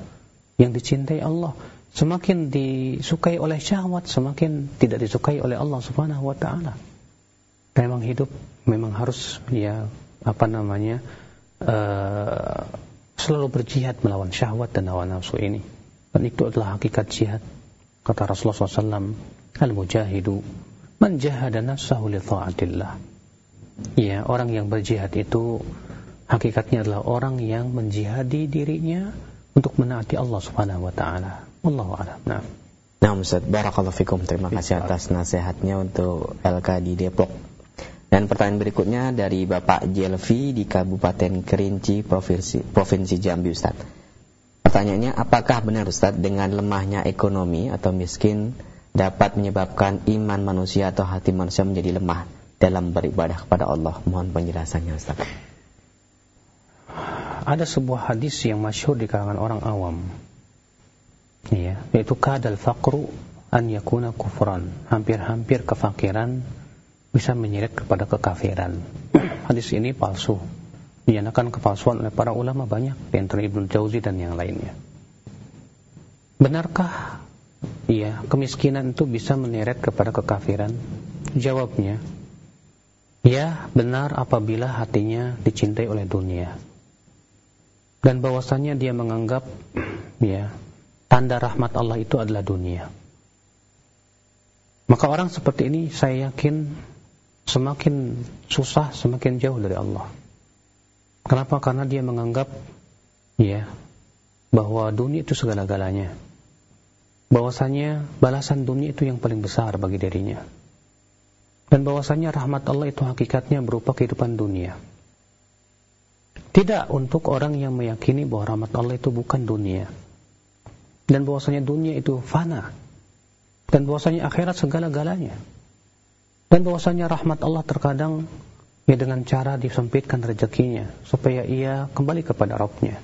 yang dicintai Allah. Semakin disukai oleh syahwat, semakin tidak disukai oleh Allah Subhanahu wa taala. Memang hidup memang harus ya apa namanya uh, selalu berjihad melawan syahwat dan hawa nafsu ini. Dan itu adalah hakikat jihad. Kata Rasulullah SAW, Al-mujahidu man jahada nafsahu li ta'atillah. Ya, orang yang berjihad itu hakikatnya adalah orang yang menjihadi dirinya untuk menaati Allah Subhanahu wa taala. Wallahu a'lam. Nah. Nah, Ustaz, barakallahu fikum. Terima kasih atas nasihatnya untuk LK di Depok. Dan pertanyaan berikutnya dari Bapak Jelvi di Kabupaten Kerinci, Provinsi, Provinsi Jambi Ustaz. Pertanyaannya, apakah benar Ustaz dengan lemahnya ekonomi atau miskin dapat menyebabkan iman manusia atau hati manusia menjadi lemah dalam beribadah kepada Allah? Mohon penjelasannya Ustaz. Ada sebuah hadis yang masyhur di kalangan orang awam. Ya, yaitu kadal faqru an yakuna kufran. Hampir-hampir kefakiran bisa menyeret kepada kekafiran. hadis ini palsu. Dinyatakan kepalsuan oleh para ulama banyak, di antara Jauzi dan yang lainnya. Benarkah Iya, kemiskinan itu bisa menyeret kepada kekafiran? Jawabnya, ya benar apabila hatinya dicintai oleh dunia. Dan bahwasannya dia menganggap ya tanda rahmat Allah itu adalah dunia. Maka orang seperti ini saya yakin semakin susah, semakin jauh dari Allah. Kenapa? Karena dia menganggap ya bahwa dunia itu segala-galanya bahwasanya balasan dunia itu yang paling besar bagi dirinya. Dan bahwasanya rahmat Allah itu hakikatnya berupa kehidupan dunia. Tidak untuk orang yang meyakini bahwa rahmat Allah itu bukan dunia. Dan bahwasanya dunia itu fana. Dan bahwasanya akhirat segala-galanya. Dan bahwasanya rahmat Allah terkadang ya dengan cara disempitkan rezekinya supaya ia kembali kepada Rabbnya.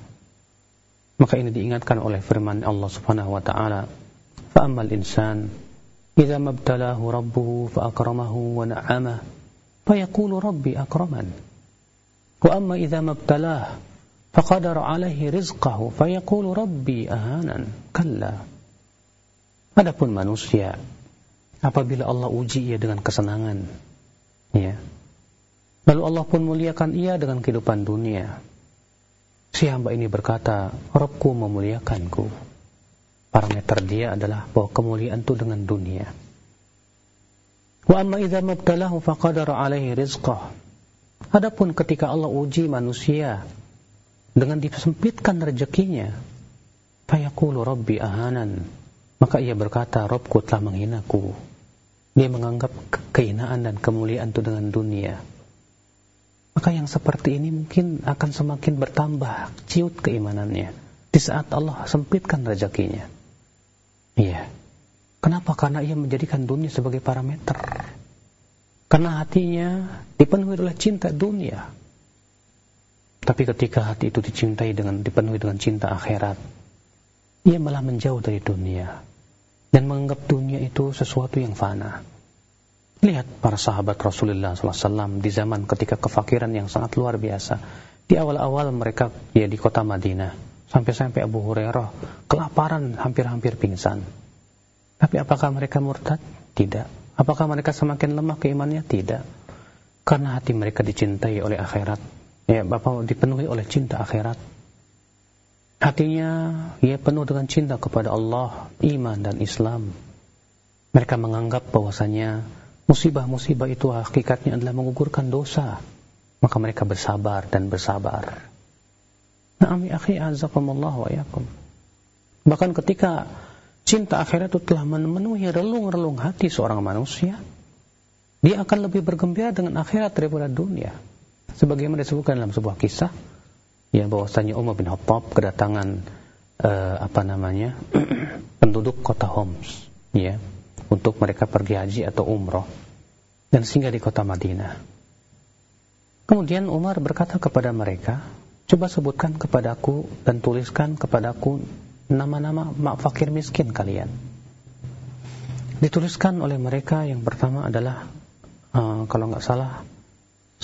Maka ini diingatkan oleh firman Allah Subhanahu wa taala فأما الإنسان إذا ما ابتلاه ربه فأكرمه ونعمه فيقول ربي أكرمن وأما إذا ما ابتلاه فقدر عليه رزقه فيقول ربي أهانا كلا Adapun manusia apabila Allah uji ia dengan kesenangan ya lalu Allah pun muliakan ia dengan kehidupan dunia si hamba ini berkata Rabbku memuliakanku parameter dia adalah bahwa kemuliaan itu dengan dunia. Wa amma idza mabtalahu faqadara alaihi rizqah. Adapun ketika Allah uji manusia dengan disempitkan rezekinya, fayaqulu rabbi ahanan. Maka ia berkata, Robku telah menghinaku. Dia menganggap kehinaan dan kemuliaan itu dengan dunia. Maka yang seperti ini mungkin akan semakin bertambah ciut keimanannya di saat Allah sempitkan rezekinya. Iya. Kenapa? Karena ia menjadikan dunia sebagai parameter. Karena hatinya dipenuhi oleh cinta dunia. Tapi ketika hati itu dicintai dengan dipenuhi dengan cinta akhirat, ia malah menjauh dari dunia dan menganggap dunia itu sesuatu yang fana. Lihat para sahabat Rasulullah SAW di zaman ketika kefakiran yang sangat luar biasa. Di awal-awal mereka ya di kota Madinah Sampai-sampai Abu Hurairah kelaparan hampir-hampir pingsan. Tapi apakah mereka murtad? Tidak. Apakah mereka semakin lemah keimannya? Tidak. Karena hati mereka dicintai oleh akhirat. Ya, Bapak dipenuhi oleh cinta akhirat. Hatinya ia penuh dengan cinta kepada Allah, iman dan Islam. Mereka menganggap bahwasanya musibah-musibah itu hakikatnya adalah mengugurkan dosa. Maka mereka bersabar dan bersabar. Naam ya akhi azakumullah wa yakum. Bahkan ketika cinta akhirat itu telah memenuhi relung-relung hati seorang manusia, dia akan lebih bergembira dengan akhirat daripada dunia. Sebagaimana disebutkan dalam sebuah kisah, ya bahwasanya Umar bin Khattab kedatangan uh, apa namanya penduduk kota Homs, ya, untuk mereka pergi haji atau umroh dan singgah di kota Madinah. Kemudian Umar berkata kepada mereka, Coba sebutkan kepadaku dan tuliskan kepadaku nama-nama mak fakir miskin kalian. Dituliskan oleh mereka yang pertama adalah uh, kalau nggak salah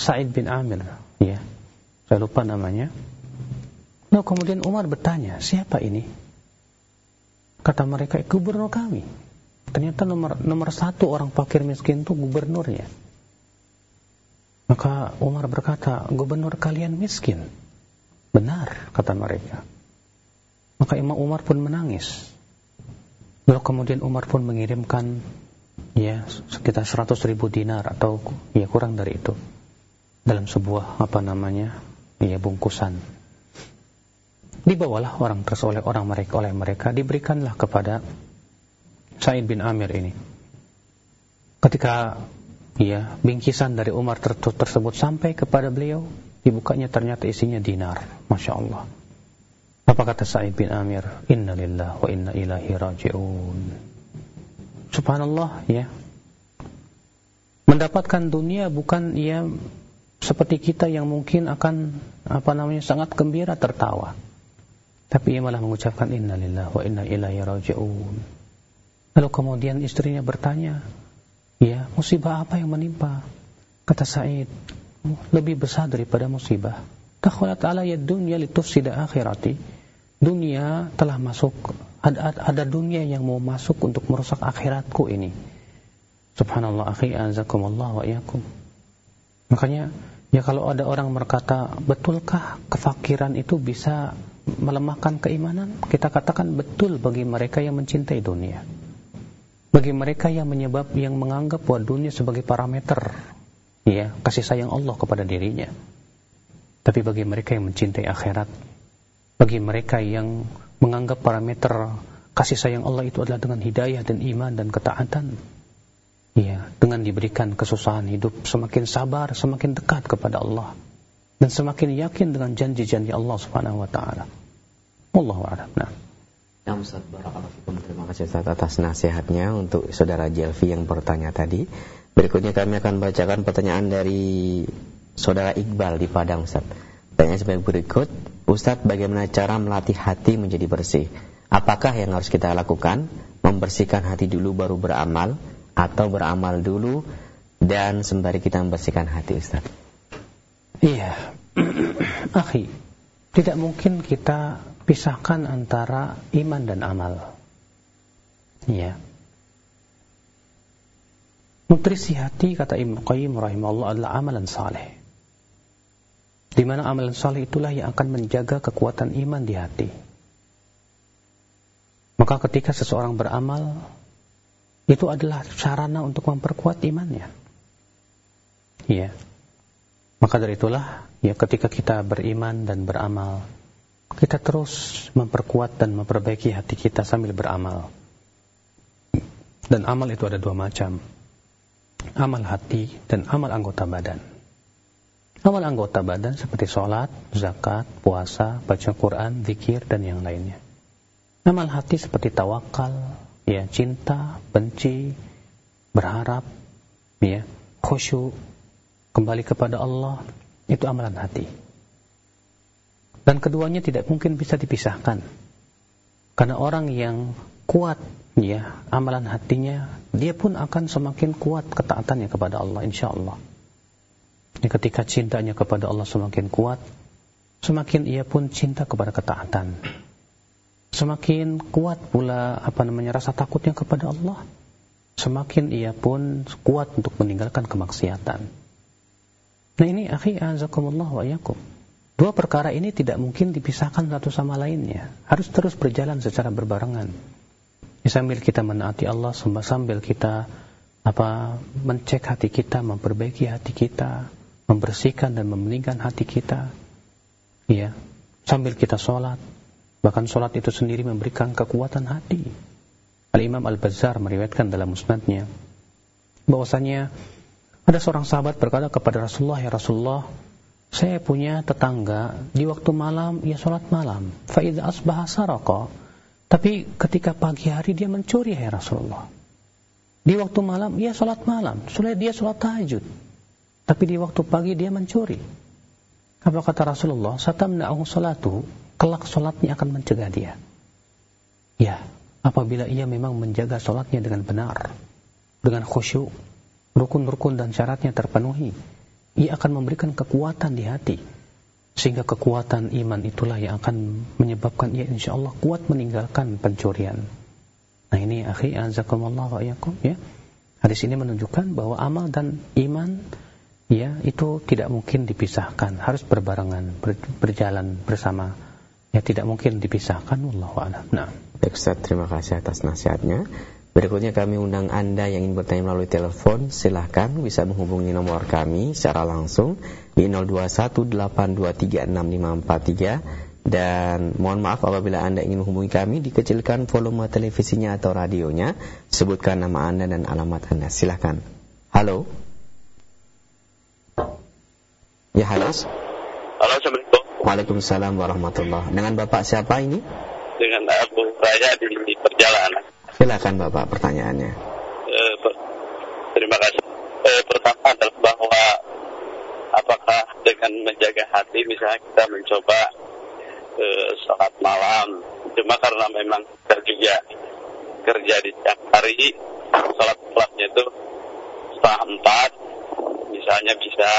Said bin Amir, ya. Saya lupa namanya. Nah, kemudian Umar bertanya, siapa ini? Kata mereka, gubernur kami. Ternyata nomor nomor satu orang fakir miskin itu gubernurnya. Maka Umar berkata, gubernur kalian miskin. Benar, kata mereka. Maka Imam Umar pun menangis. Lalu kemudian Umar pun mengirimkan ya sekitar 100 ribu dinar atau ya kurang dari itu dalam sebuah apa namanya ya bungkusan. Dibawalah orang tersebut oleh orang mereka oleh mereka diberikanlah kepada Said bin Amir ini. Ketika ya bingkisan dari Umar tersebut sampai kepada beliau, Dibukanya ternyata isinya dinar. Masya Allah. Apa kata Sa'id bin Amir? Inna lillah wa inna ilahi raji'un. Subhanallah ya. Mendapatkan dunia bukan ia seperti kita yang mungkin akan apa namanya sangat gembira tertawa. Tapi ia malah mengucapkan innalillah wa inna ilaihi raji'un. Lalu kemudian istrinya bertanya, "Ya, musibah apa yang menimpa?" Kata Said, "Lebih besar daripada musibah. Takhalat ala ya dunya litufsida akhirati." Dunia telah masuk ada, ada dunia yang mau masuk untuk merusak akhiratku ini. Subhanallah akhi azakumullah wa iyakum. Makanya ya kalau ada orang berkata, betulkah kefakiran itu bisa melemahkan keimanan? Kita katakan betul bagi mereka yang mencintai dunia. Bagi mereka yang menyebab yang menganggap bahwa dunia sebagai parameter ya kasih sayang Allah kepada dirinya. Tapi bagi mereka yang mencintai akhirat, bagi mereka yang menganggap parameter kasih sayang Allah itu adalah dengan hidayah dan iman dan ketaatan, Ya, dengan diberikan kesusahan hidup semakin sabar, semakin dekat kepada Allah dan semakin yakin dengan janji-janji Allah Subhanahu wa taala. Wallahu a'lam. Nah. Ya Terima kasih atas nasihatnya untuk saudara Jelvi yang bertanya tadi. Berikutnya kami akan bacakan pertanyaan dari saudara Iqbal di Padang Ustaz. Pertanyaan sebagai berikut, Ustaz bagaimana cara melatih hati menjadi bersih? Apakah yang harus kita lakukan? Membersihkan hati dulu baru beramal atau beramal dulu dan sembari kita membersihkan hati Ustaz. Iya. Akhi, tidak mungkin kita pisahkan antara iman dan amal. Iya. Nutrisi hati kata Ibnu Qayyim rahimahullah adalah amalan saleh. Di mana amalan saleh itulah yang akan menjaga kekuatan iman di hati. Maka ketika seseorang beramal, itu adalah sarana untuk memperkuat imannya. Ya. Maka dari itulah ya ketika kita beriman dan beramal, kita terus memperkuat dan memperbaiki hati kita sambil beramal. Dan amal itu ada dua macam. Amal hati dan amal anggota badan. Amal anggota badan seperti sholat, zakat, puasa, baca Quran, zikir, dan yang lainnya. Amal hati seperti tawakal, ya cinta, benci, berharap, ya khusyuk, kembali kepada Allah, itu amalan hati. Dan keduanya tidak mungkin bisa dipisahkan. Karena orang yang kuat ya amalan hatinya, dia pun akan semakin kuat ketaatannya kepada Allah insya Allah. Ya, ketika cintanya kepada Allah semakin kuat, semakin ia pun cinta kepada ketaatan. Semakin kuat pula apa namanya rasa takutnya kepada Allah semakin ia pun kuat untuk meninggalkan kemaksiatan. Nah ini akhi azakumullah wa yakum dua perkara ini tidak mungkin dipisahkan satu sama lainnya. Harus terus berjalan secara berbarengan sambil kita menaati Allah sambil kita apa mencek hati kita memperbaiki hati kita membersihkan dan membeningkan hati kita ya sambil kita sholat Bahkan sholat itu sendiri memberikan kekuatan hati. Al-Imam Al-Bazzar meriwayatkan dalam musnadnya bahwasanya ada seorang sahabat berkata kepada Rasulullah, "Ya Rasulullah, saya punya tetangga di waktu malam ia sholat malam. Faidah asbah saraka. Tapi ketika pagi hari dia mencuri ya Rasulullah. Di waktu malam ia sholat malam, sudah dia sholat tahajud. Tapi di waktu pagi dia mencuri. Apa kata Rasulullah? Satamna'u salatu kelak sholatnya akan mencegah dia. Ya, apabila ia memang menjaga sholatnya dengan benar, dengan khusyuk, rukun-rukun dan syaratnya terpenuhi, ia akan memberikan kekuatan di hati. Sehingga kekuatan iman itulah yang akan menyebabkan ia insya Allah kuat meninggalkan pencurian. Nah ini akhi azakumullah wa iyakum ya. Hadis ini menunjukkan bahwa amal dan iman ya itu tidak mungkin dipisahkan, harus berbarengan, berjalan bersama ya tidak mungkin dipisahkan wallahu a'lam. Nah. Ustaz, terima kasih atas nasihatnya. Berikutnya kami undang Anda yang ingin bertanya melalui telepon, silahkan bisa menghubungi nomor kami secara langsung di 0218236543 dan mohon maaf apabila Anda ingin menghubungi kami dikecilkan volume televisinya atau radionya, sebutkan nama Anda dan alamat Anda. Silahkan. Halo. Ya, halo. Halo, Assalamualaikum. Waalaikumsalam warahmatullah. Dengan Bapak siapa ini? Dengan Abu Raya di, perjalanan. Silakan Bapak pertanyaannya. Eh, terima kasih. eh, pertama adalah bahwa apakah dengan menjaga hati misalnya kita mencoba eh, malam cuma karena memang kita kerja di siang hari sholat malamnya itu setengah empat misalnya bisa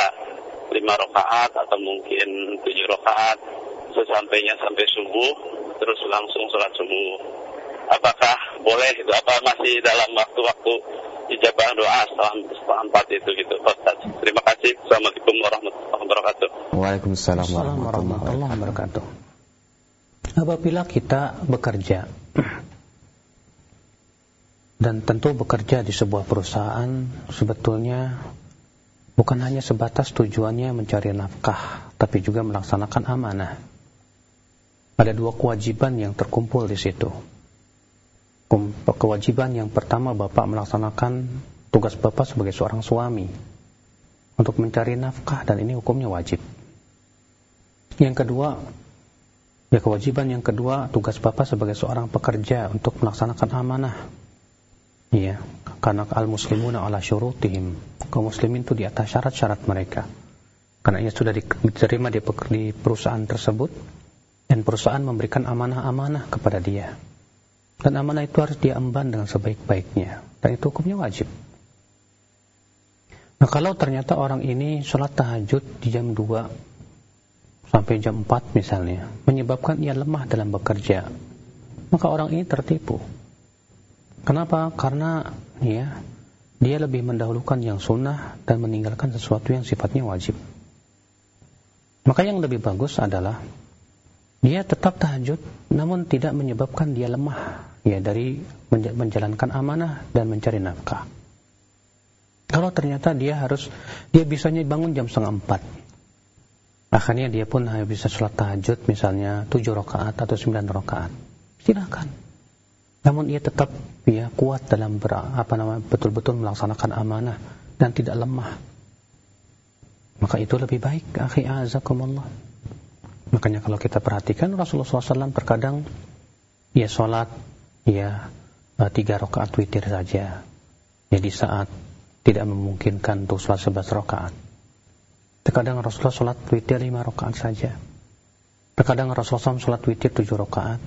lima rakaat atau mungkin tujuh rakaat sesampainya sampai subuh terus langsung sholat subuh apakah boleh itu apa masih dalam waktu-waktu ijabah doa setelah, setelah empat itu gitu Ustaz. Terima kasih. Assalamualaikum warahmatullahi wabarakatuh. Waalaikumsalam warahmatullahi wabarakatuh. Apabila kita bekerja dan tentu bekerja di sebuah perusahaan sebetulnya bukan hanya sebatas tujuannya mencari nafkah, tapi juga melaksanakan amanah. Ada dua kewajiban yang terkumpul di situ. Kewajiban yang pertama Bapak melaksanakan tugas Bapak sebagai seorang suami untuk mencari nafkah dan ini hukumnya wajib. Yang kedua, ya kewajiban yang kedua tugas Bapak sebagai seorang pekerja untuk melaksanakan amanah Iya, karena al-muslimuna ala syurutihim. Kaum muslimin itu di atas syarat-syarat mereka. Karena ia sudah diterima di, perusahaan tersebut dan perusahaan memberikan amanah-amanah kepada dia. Dan amanah itu harus dia emban dengan sebaik-baiknya. Dan itu hukumnya wajib. Nah kalau ternyata orang ini sholat tahajud di jam 2 sampai jam 4 misalnya, menyebabkan ia lemah dalam bekerja, maka orang ini tertipu. Kenapa? Karena ya dia lebih mendahulukan yang sunnah dan meninggalkan sesuatu yang sifatnya wajib. Maka yang lebih bagus adalah dia tetap tahajud namun tidak menyebabkan dia lemah ya dari menjalankan amanah dan mencari nafkah. Kalau ternyata dia harus dia bisanya bangun jam setengah empat, akhirnya dia pun hanya bisa sholat tahajud misalnya tujuh rakaat atau sembilan rakaat, silakan namun ia tetap ya kuat dalam ber, apa nama betul-betul melaksanakan amanah dan tidak lemah. Maka itu lebih baik, akhi azakumullah. Makanya kalau kita perhatikan Rasulullah SAW terkadang ya sholat ya tiga rakaat witir saja. Ya di saat tidak memungkinkan untuk sholat sebelas rakaat. Terkadang Rasulullah sholat witir lima rakaat saja. Terkadang Rasulullah SAW sholat witir tujuh rakaat.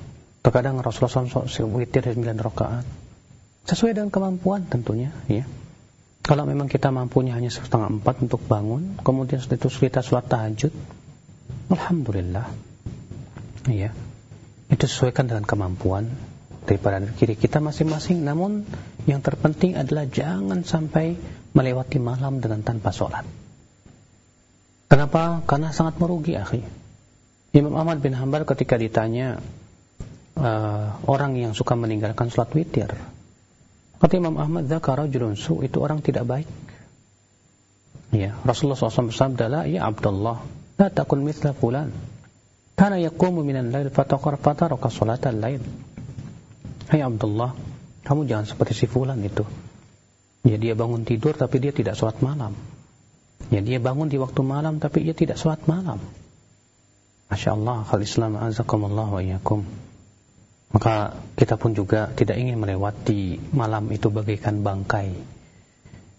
Terkadang Rasulullah SAW witir 9 rakaat. Sesuai dengan kemampuan tentunya. ya. Kalau memang kita mampunya hanya setengah empat untuk bangun, kemudian itu kita sholat tahajud, Alhamdulillah. Ya. Itu sesuaikan dengan kemampuan daripada kiri kita masing-masing. Namun yang terpenting adalah jangan sampai melewati malam dengan tanpa sholat. Kenapa? Karena sangat merugi, akhi. Imam Ahmad bin Hanbal ketika ditanya, uh, orang yang suka meninggalkan sholat witir. Kata Imam Ahmad, Zakara su itu orang tidak baik. Ya, Rasulullah SAW bersabda, La ya Abdullah, la takun mithla fulan. Kana yakumu minan lail fatakar fataraka al lail. Hai Abdullah, kamu jangan seperti si fulan itu. Ya, dia bangun tidur tapi dia tidak sholat malam. Ya, dia bangun di waktu malam tapi dia tidak sholat malam. Masya Allah, khal Islam azakumullah wa iyakum. Maka kita pun juga tidak ingin melewati malam itu bagaikan bangkai.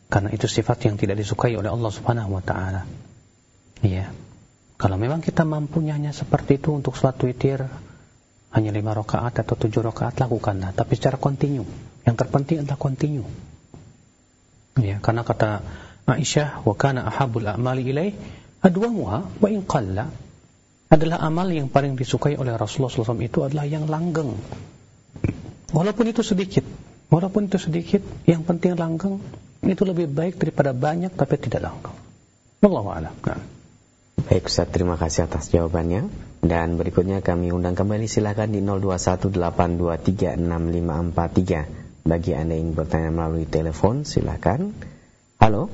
Karena itu sifat yang tidak disukai oleh Allah Subhanahu wa taala. Iya. Kalau memang kita mampunya hanya seperti itu untuk sholat witir hanya lima rakaat atau tujuh rakaat lakukanlah, tapi secara kontinu. Yang terpenting adalah kontinu. Ya, karena kata Aisyah, wa kana ahabul a'mali ilaih adwamuha wa in qalla adalah amal yang paling disukai oleh Rasulullah SAW itu adalah yang langgeng. Walaupun itu sedikit, walaupun itu sedikit, yang penting langgeng itu lebih baik daripada banyak tapi tidak langgeng. Wallahu a'lam. Nah. Baik Ustaz, terima kasih atas jawabannya. Dan berikutnya kami undang kembali silakan di 0218236543. Bagi Anda yang bertanya melalui telepon, silakan. Halo.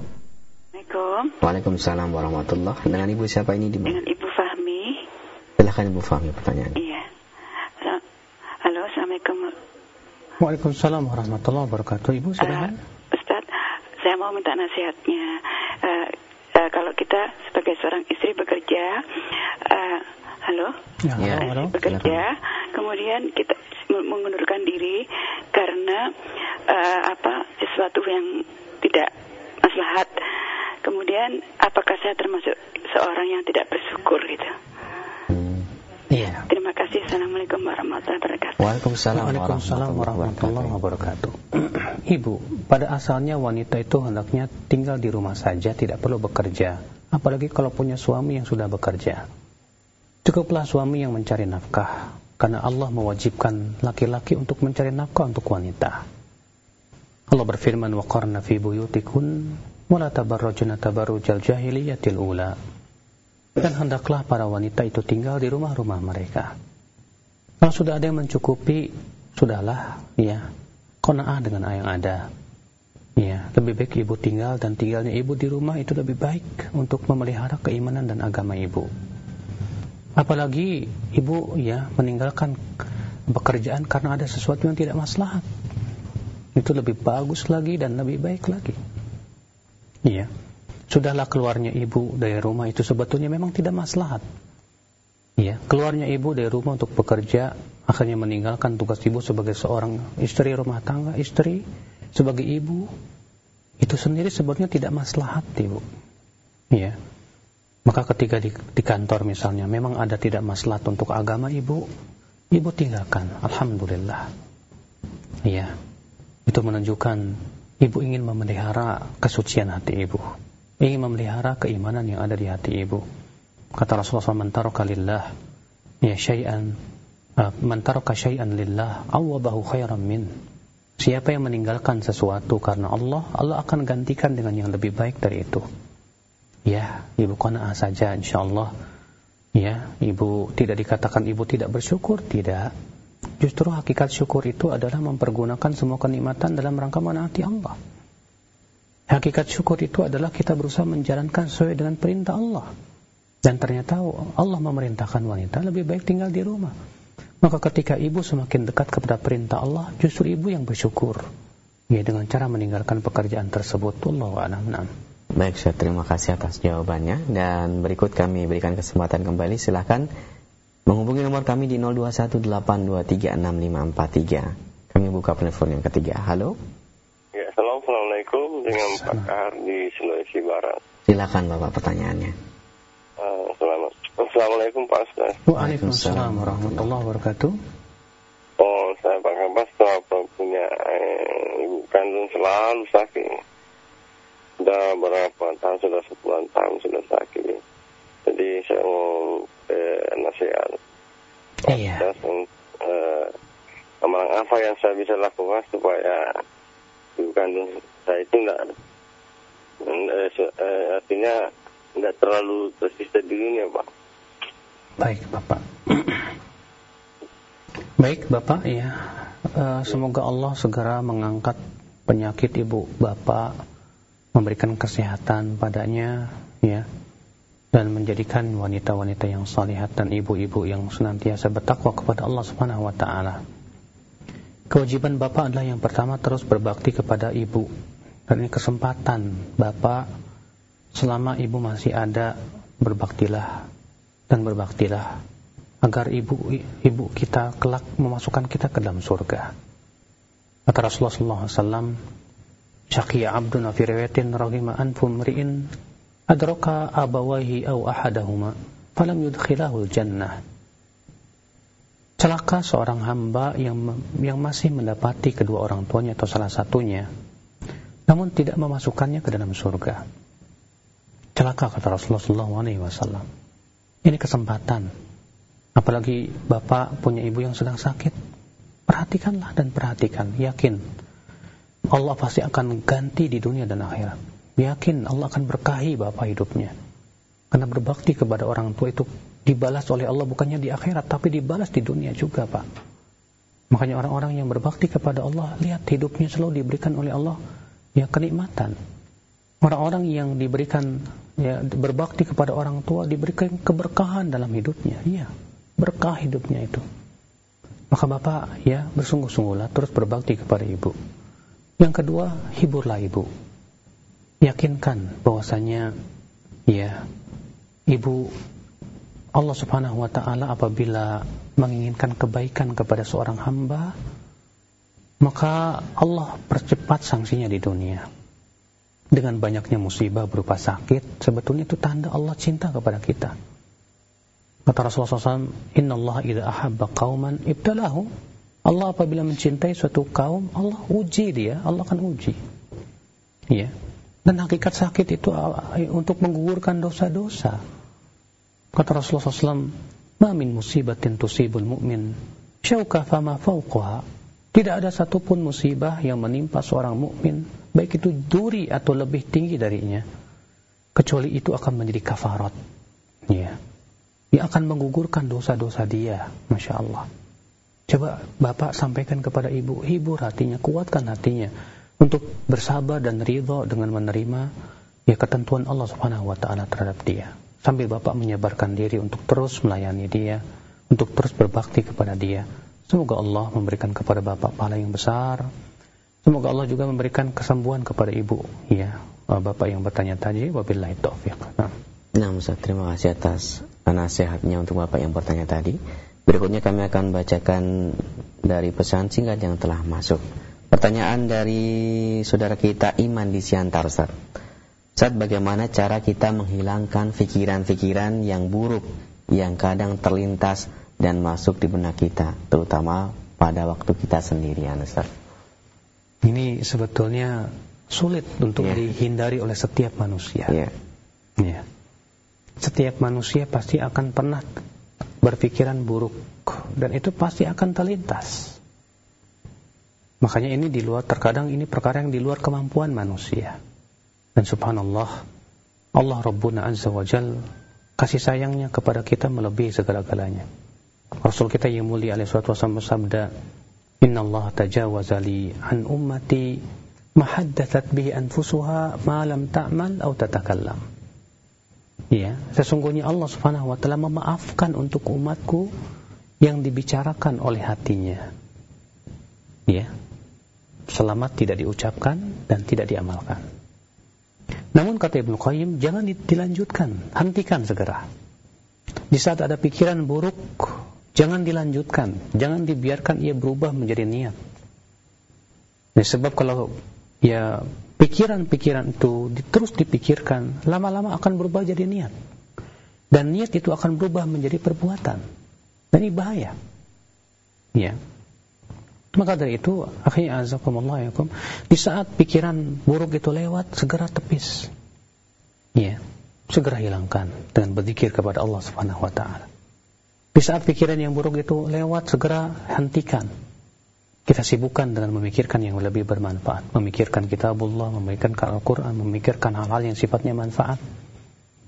Assalamualaikum. Waalaikumsalam warahmatullahi Dengan Ibu siapa ini di mana? Dengan Ibu Silahkan Ibu Fahmi pertanyaan. Iya. Halo, Assalamualaikum. Waalaikumsalam warahmatullahi wabarakatuh. Ibu silahkan. Uh, Ustaz, saya mau minta nasihatnya. Uh, uh, kalau kita sebagai seorang istri bekerja, uh, halo? Ya, halo, halo. Bekerja, kemudian kita mengundurkan diri karena uh, apa sesuatu yang tidak maslahat Kemudian apakah saya termasuk seorang yang tidak bersyukur gitu? Iya. Terima kasih. Assalamualaikum warahmatullahi wabarakatuh. Waalaikumsalam, Waalaikumsalam warahmatullahi wabarakatuh. Ibu, pada asalnya wanita itu hendaknya tinggal di rumah saja, tidak perlu bekerja. Apalagi kalau punya suami yang sudah bekerja. Cukuplah suami yang mencari nafkah, karena Allah mewajibkan laki-laki untuk mencari nafkah untuk wanita. Allah berfirman, وَقَرْنَ فِي بُيُوتِكُنْ وَلَا تَبَرَّجُنَ تَبَرُّجَ الْجَاهِلِيَّةِ الْأُولَى dan hendaklah para wanita itu tinggal di rumah-rumah mereka. Kalau sudah ada yang mencukupi, sudahlah, ya, kona'ah dengan yang ada. Ya, lebih baik ibu tinggal dan tinggalnya ibu di rumah itu lebih baik untuk memelihara keimanan dan agama ibu. Apalagi ibu ya meninggalkan pekerjaan karena ada sesuatu yang tidak maslahat. Itu lebih bagus lagi dan lebih baik lagi. Iya sudahlah keluarnya ibu dari rumah itu sebetulnya memang tidak maslahat. Ya, keluarnya ibu dari rumah untuk bekerja akhirnya meninggalkan tugas ibu sebagai seorang istri rumah tangga, istri sebagai ibu itu sendiri sebetulnya tidak maslahat ibu. Ya. Maka ketika di, di kantor misalnya memang ada tidak maslahat untuk agama ibu, ibu tinggalkan. Alhamdulillah. Ya. Itu menunjukkan ibu ingin memelihara kesucian hati ibu ingin memelihara keimanan yang ada di hati ibu. Kata Rasulullah SAW, "Man lillah ya syai'an uh, syai'an lillah awwabahu khairan min." Siapa yang meninggalkan sesuatu karena Allah, Allah akan gantikan dengan yang lebih baik dari itu. Ya, ibu qanaah saja insyaallah. Ya, ibu tidak dikatakan ibu tidak bersyukur, tidak. Justru hakikat syukur itu adalah mempergunakan semua kenikmatan dalam rangka menaati Allah. Hakikat syukur itu adalah kita berusaha menjalankan sesuai dengan perintah Allah. Dan ternyata Allah memerintahkan wanita lebih baik tinggal di rumah. Maka ketika ibu semakin dekat kepada perintah Allah, justru ibu yang bersyukur. Ya, dengan cara meninggalkan pekerjaan tersebut. Allah a'lam. Baik, saya terima kasih atas jawabannya. Dan berikut kami berikan kesempatan kembali. Silahkan menghubungi nomor kami di 0218236543. Kami buka telepon yang ketiga. Halo? Assalamualaikum dengan Pak Kahar di Sulawesi Barat. Silakan Bapak pertanyaannya. Uh, selamat. Assalamualaikum Pak Ustaz. Waalaikumsalam warahmatullahi wabarakatuh. Oh, saya Pak setelah punya eh, ibu kandung selalu sakit. Sudah berapa tahun, sudah sepuluhan tahun sudah sakit. Jadi saya mau eh, nasihat. Iya. Eh, apa yang saya bisa lakukan supaya ibu kandung saya itu enggak eh, eh, artinya enggak terlalu tersisa di dunia pak baik bapak baik bapak ya uh, semoga Allah segera mengangkat penyakit ibu bapak memberikan kesehatan padanya ya dan menjadikan wanita-wanita yang salihat dan ibu-ibu yang senantiasa bertakwa kepada Allah Subhanahu wa taala. Kewajiban bapak adalah yang pertama terus berbakti kepada ibu dan ini kesempatan Bapak selama ibu masih ada berbaktilah dan berbaktilah agar ibu ibu kita kelak memasukkan kita ke dalam surga. Kata Rasulullah SAW, Syaqiya abdun fi riwayatin rahima anfu mri'in adraka abawahi aw ahadahuma falam yudkhilahu jannah. Celaka seorang hamba yang yang masih mendapati kedua orang tuanya atau salah satunya namun tidak memasukkannya ke dalam surga. Celaka kata Rasulullah SAW. Ini kesempatan. Apalagi bapak punya ibu yang sedang sakit. Perhatikanlah dan perhatikan. Yakin. Allah pasti akan ganti di dunia dan akhirat. Yakin Allah akan berkahi bapak hidupnya. Karena berbakti kepada orang tua itu dibalas oleh Allah bukannya di akhirat, tapi dibalas di dunia juga pak. Makanya orang-orang yang berbakti kepada Allah, lihat hidupnya selalu diberikan oleh Allah ya kenikmatan. Orang-orang yang diberikan ya berbakti kepada orang tua diberikan keberkahan dalam hidupnya. Iya, berkah hidupnya itu. Maka Bapak ya bersungguh-sungguhlah terus berbakti kepada ibu. Yang kedua, hiburlah ibu. Yakinkan bahwasanya ya ibu Allah Subhanahu wa taala apabila menginginkan kebaikan kepada seorang hamba maka Allah percepat sanksinya di dunia. dengan banyaknya musibah berupa sakit, sebetulnya itu tanda Allah cinta kepada kita. Kata Rasulullah SAW, Inna Allah idha ahabba qawman ibtalahu. Allah apabila mencintai suatu kaum, Allah uji dia, Allah akan uji. Ya. Dan hakikat sakit itu untuk menggugurkan dosa-dosa. Kata Rasulullah SAW, Ma min musibatin tusibul mu'min, syauka fama fauqaha. Tidak ada satupun musibah yang menimpa seorang mukmin, baik itu duri atau lebih tinggi darinya, kecuali itu akan menjadi kafarat. Ya. Dia akan menggugurkan dosa-dosa dia, Masya Allah. Coba Bapak sampaikan kepada Ibu, hibur hatinya, kuatkan hatinya untuk bersabar dan ridho dengan menerima ya ketentuan Allah Subhanahu wa taala terhadap dia. Sambil Bapak menyebarkan diri untuk terus melayani dia, untuk terus berbakti kepada dia. Semoga Allah memberikan kepada Bapak pahala yang besar. Semoga Allah juga memberikan kesembuhan kepada Ibu, ya. Bapak yang bertanya tadi, wabillahi taufiq. Nah. Nah, Ustaz, terima kasih atas nasihatnya untuk Bapak yang bertanya tadi. Berikutnya kami akan bacakan dari pesan singkat yang telah masuk. Pertanyaan dari saudara kita Iman di Siantar, Ustaz. Ustaz, bagaimana cara kita menghilangkan pikiran-pikiran yang buruk yang kadang terlintas dan masuk di benak kita, terutama pada waktu kita sendirian, Ustaz? Ini sebetulnya sulit untuk yeah. dihindari oleh setiap manusia. Yeah. Yeah. Setiap manusia pasti akan pernah berpikiran buruk dan itu pasti akan terlintas. Makanya ini di luar terkadang ini perkara yang di luar kemampuan manusia. Dan subhanallah Allah Rabbuna Azza wa Jal kasih sayangnya kepada kita melebihi segala-galanya. Rasul kita yang mulia alaihi salatu bersabda, "Inna Allah tajawaza li an ummati ma haddathat bihi anfusuha ma lam ta'mal aw tatakallam." Ya, sesungguhnya Allah Subhanahu wa taala memaafkan untuk umatku yang dibicarakan oleh hatinya. Ya. Selamat tidak diucapkan dan tidak diamalkan. Namun kata Ibnu Qayyim, jangan dilanjutkan, hentikan segera. Di saat ada pikiran buruk, jangan dilanjutkan, jangan dibiarkan ia berubah menjadi niat. Nah, sebab kalau ya pikiran-pikiran itu terus dipikirkan, lama-lama akan berubah jadi niat. Dan niat itu akan berubah menjadi perbuatan. Dan ini bahaya. Ya. Maka dari itu, akhirnya azakumullah yakum, di saat pikiran buruk itu lewat, segera tepis. Ya. Segera hilangkan dengan berzikir kepada Allah Subhanahu wa taala. Di saat pikiran yang buruk itu lewat, segera hentikan kita sibukkan dengan memikirkan yang lebih bermanfaat, memikirkan kitabullah, memikirkan Al-Quran, memikirkan hal-hal yang sifatnya manfaat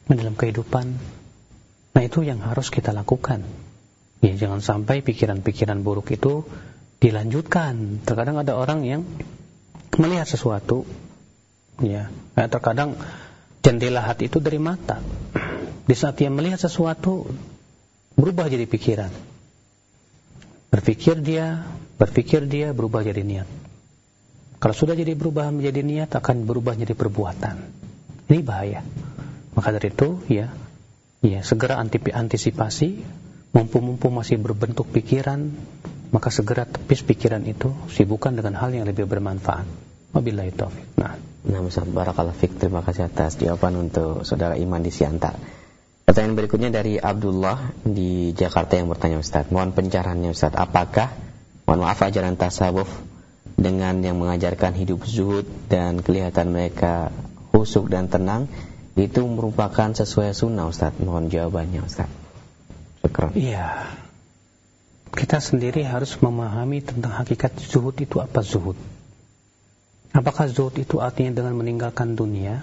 dalam kehidupan. Nah itu yang harus kita lakukan. Ya, jangan sampai pikiran-pikiran buruk itu dilanjutkan. Terkadang ada orang yang melihat sesuatu, ya, nah, terkadang jendela hati itu dari mata. Di saat dia melihat sesuatu, berubah jadi pikiran. Berpikir dia Berpikir dia berubah jadi niat. Kalau sudah jadi berubah menjadi niat akan berubah jadi perbuatan. Ini bahaya. Maka dari itu ya, ya segera antisipasi, mumpung-mumpung masih berbentuk pikiran, maka segera tepis pikiran itu, sibukkan dengan hal yang lebih bermanfaat. Wabillahi taufiq. Nah, nah Ustaz Barakallah Fik, terima kasih atas jawaban untuk saudara Iman di Siantar. Pertanyaan berikutnya dari Abdullah di Jakarta yang bertanya Ustaz, mohon pencerahannya Ustaz, apakah mohon maaf ajaran tasawuf dengan yang mengajarkan hidup zuhud dan kelihatan mereka husuk dan tenang itu merupakan sesuai sunnah Ustaz. Mohon jawabannya Ustaz. Syukran. Iya. Kita sendiri harus memahami tentang hakikat zuhud itu apa zuhud. Apakah zuhud itu artinya dengan meninggalkan dunia?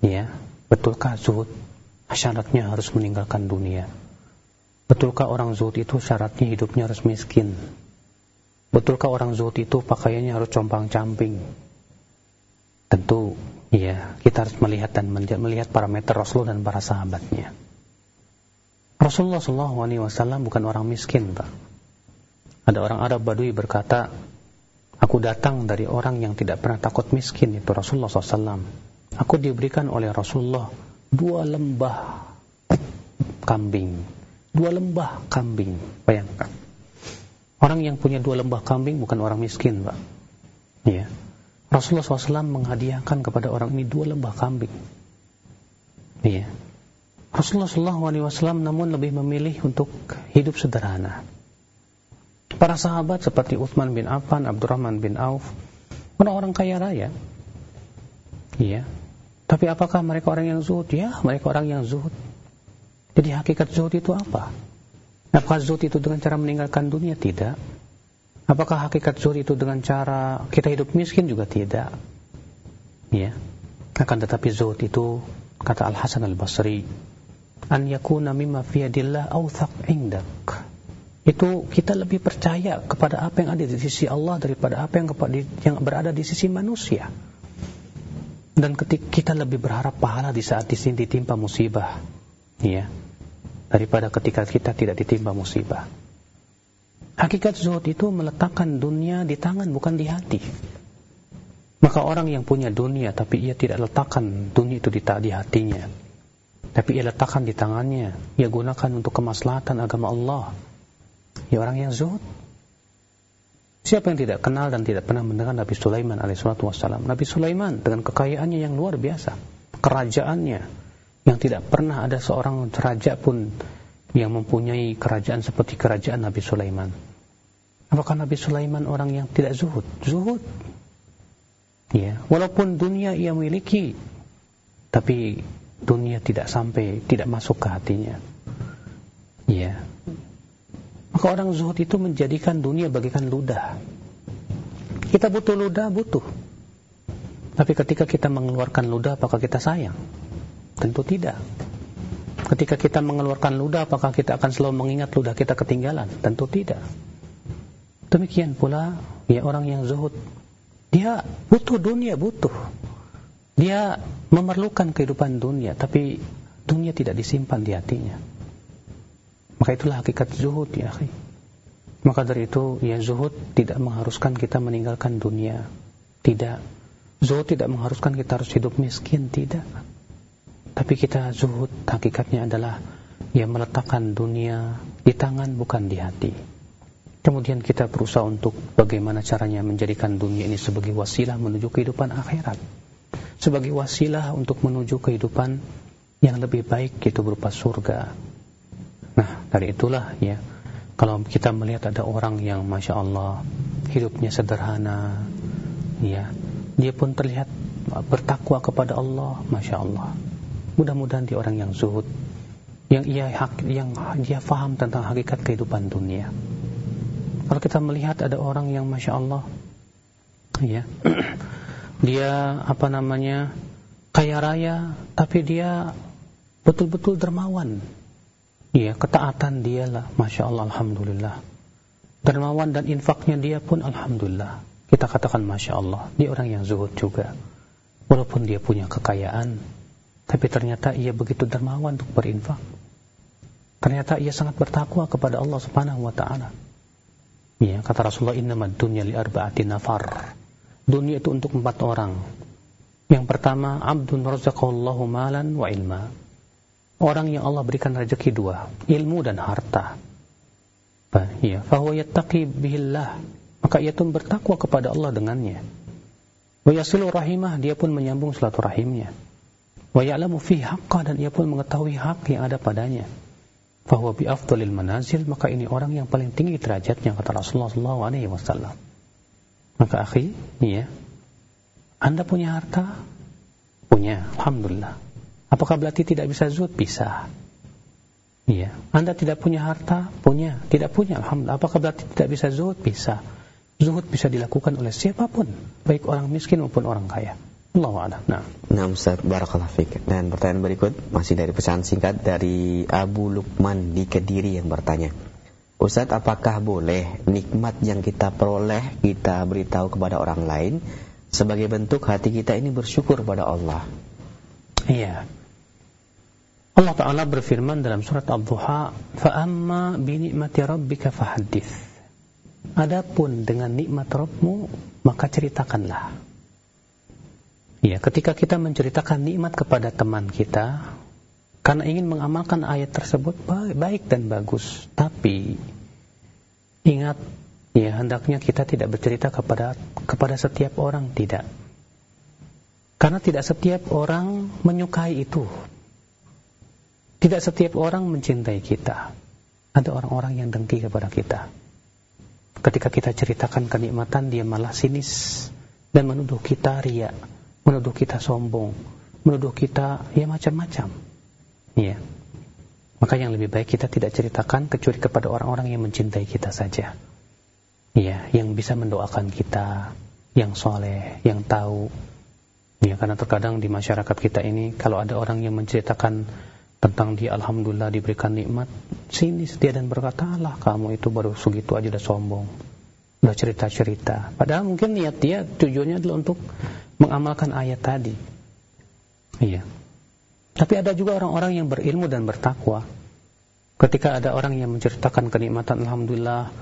Ya betulkah zuhud? Syaratnya harus meninggalkan dunia Betulkah orang zuhud itu syaratnya hidupnya harus miskin? Betulkah orang zuhud itu pakaiannya harus compang-camping? Tentu, ya, kita harus melihat dan melihat parameter Rasul dan para sahabatnya. Rasulullah SAW bukan orang miskin, Pak. Ada orang Arab Badui berkata, Aku datang dari orang yang tidak pernah takut miskin, itu Rasulullah SAW. Aku diberikan oleh Rasulullah dua lembah kambing dua lembah kambing. Bayangkan. Orang yang punya dua lembah kambing bukan orang miskin, Pak. Ya. Rasulullah SAW menghadiahkan kepada orang ini dua lembah kambing. Iya. Rasulullah SAW namun lebih memilih untuk hidup sederhana. Para sahabat seperti Uthman bin Affan, Abdurrahman bin Auf, orang-orang kaya raya. Iya. Tapi apakah mereka orang yang zuhud? Ya, mereka orang yang zuhud. Jadi hakikat zuhud itu apa? Apakah zuhud itu dengan cara meninggalkan dunia? Tidak. Apakah hakikat zuhud itu dengan cara kita hidup miskin juga tidak? Ya. Akan tetapi zuhud itu kata Al Hasan Al Basri, an yakuna mimma fi yadillah awthaq indak. Itu kita lebih percaya kepada apa yang ada di sisi Allah daripada apa yang kepada yang berada di sisi manusia. Dan ketika kita lebih berharap pahala di saat di sini ditimpa musibah, ya, daripada ketika kita tidak ditimpa musibah. Hakikat zuhud itu meletakkan dunia di tangan bukan di hati. Maka orang yang punya dunia tapi ia tidak letakkan dunia itu di, di hatinya. Tapi ia letakkan di tangannya. Ia gunakan untuk kemaslahatan agama Allah. Ya orang yang zuhud. Siapa yang tidak kenal dan tidak pernah mendengar Nabi Sulaiman alaihissalatu wassalam. Nabi Sulaiman dengan kekayaannya yang luar biasa. Kerajaannya yang tidak pernah ada seorang raja pun yang mempunyai kerajaan seperti kerajaan Nabi Sulaiman. Apakah Nabi Sulaiman orang yang tidak zuhud? Zuhud. Ya, walaupun dunia ia miliki, tapi dunia tidak sampai, tidak masuk ke hatinya. Ya. Maka orang zuhud itu menjadikan dunia bagikan ludah. Kita butuh ludah, butuh. Tapi ketika kita mengeluarkan ludah, apakah kita sayang? Tentu tidak. Ketika kita mengeluarkan ludah, apakah kita akan selalu mengingat ludah kita ketinggalan? Tentu tidak. Demikian pula ya orang yang zuhud. Dia butuh dunia, butuh. Dia memerlukan kehidupan dunia, tapi dunia tidak disimpan di hatinya. Maka itulah hakikat zuhud ya. Maka dari itu ya zuhud tidak mengharuskan kita meninggalkan dunia. Tidak. Zuhud tidak mengharuskan kita harus hidup miskin, tidak. Tapi kita zuhud hakikatnya adalah ya meletakkan dunia di tangan bukan di hati. Kemudian kita berusaha untuk bagaimana caranya menjadikan dunia ini sebagai wasilah menuju kehidupan akhirat. Sebagai wasilah untuk menuju kehidupan yang lebih baik itu berupa surga. Nah, dari itulah ya, kalau kita melihat ada orang yang Masya Allah hidupnya sederhana, ya, dia pun terlihat bertakwa kepada Allah, Masya Allah. Mudah-mudahan dia orang yang zuhud, yang ia yang dia faham tentang hakikat kehidupan dunia. Kalau kita melihat ada orang yang masya Allah, ya, dia apa namanya kaya raya, tapi dia betul-betul dermawan. Ya, ketaatan dia lah, masya Allah, alhamdulillah. Dermawan dan infaknya dia pun alhamdulillah. Kita katakan masya Allah, dia orang yang zuhud juga. Walaupun dia punya kekayaan, tapi ternyata ia begitu dermawan untuk berinfak. Ternyata ia sangat bertakwa kepada Allah Subhanahu wa taala. Ya, kata Rasulullah innamad dunya li arba'ati nafar. Dunia itu untuk empat orang. Yang pertama, abdun razaqallahu malan wa ilma. Orang yang Allah berikan rezeki dua, ilmu dan harta. Ya, fahuwa yattaqi bihillah. Maka ia pun bertakwa kepada Allah dengannya. Wa yasilu rahimah, dia pun menyambung silaturahimnya. Wa ya'lamu fi haqqa dan ia pun mengetahui hak yang ada padanya bahwa bi manazil maka ini orang yang paling tinggi derajatnya kata Rasulullah sallallahu alaihi wasallam. Maka akhi, ya. Anda punya harta? Punya, alhamdulillah. Apakah berarti tidak bisa zuhud? Bisa. Iya. Anda tidak punya harta? Punya. Tidak punya, alhamdulillah. Apakah berarti tidak bisa zuhud? Bisa. Zuhud bisa dilakukan oleh siapa pun, baik orang miskin maupun orang kaya. Allah a'lam. Nah. Nah, Ustaz Barakallahu Fik. Dan pertanyaan berikut masih dari pesan singkat dari Abu Lukman di Kediri yang bertanya. Ustaz, apakah boleh nikmat yang kita peroleh kita beritahu kepada orang lain sebagai bentuk hati kita ini bersyukur pada Allah? Iya. Allah Ta'ala berfirman dalam surat Al-Duha, فَأَمَّا بِنِعْمَةِ رَبِّكَ فَحَدِّث Adapun dengan nikmat Rabbmu, maka ceritakanlah. Ya, ketika kita menceritakan nikmat kepada teman kita karena ingin mengamalkan ayat tersebut baik dan bagus, tapi ingat ya hendaknya kita tidak bercerita kepada kepada setiap orang tidak. Karena tidak setiap orang menyukai itu. Tidak setiap orang mencintai kita. Ada orang-orang yang dengki kepada kita. Ketika kita ceritakan kenikmatan, dia malah sinis dan menuduh kita ria, menuduh kita sombong, menuduh kita ya macam-macam. Iya. Maka yang lebih baik kita tidak ceritakan kecuali kepada orang-orang yang mencintai kita saja. Iya, yang bisa mendoakan kita, yang soleh, yang tahu. Ya, karena terkadang di masyarakat kita ini kalau ada orang yang menceritakan tentang dia alhamdulillah diberikan nikmat, sini setia dan berkata, "Allah, kamu itu baru segitu aja udah sombong." Udah cerita-cerita. Padahal mungkin niat dia tujuannya adalah untuk mengamalkan ayat tadi. Iya. Tapi ada juga orang-orang yang berilmu dan bertakwa. Ketika ada orang yang menceritakan kenikmatan Alhamdulillah,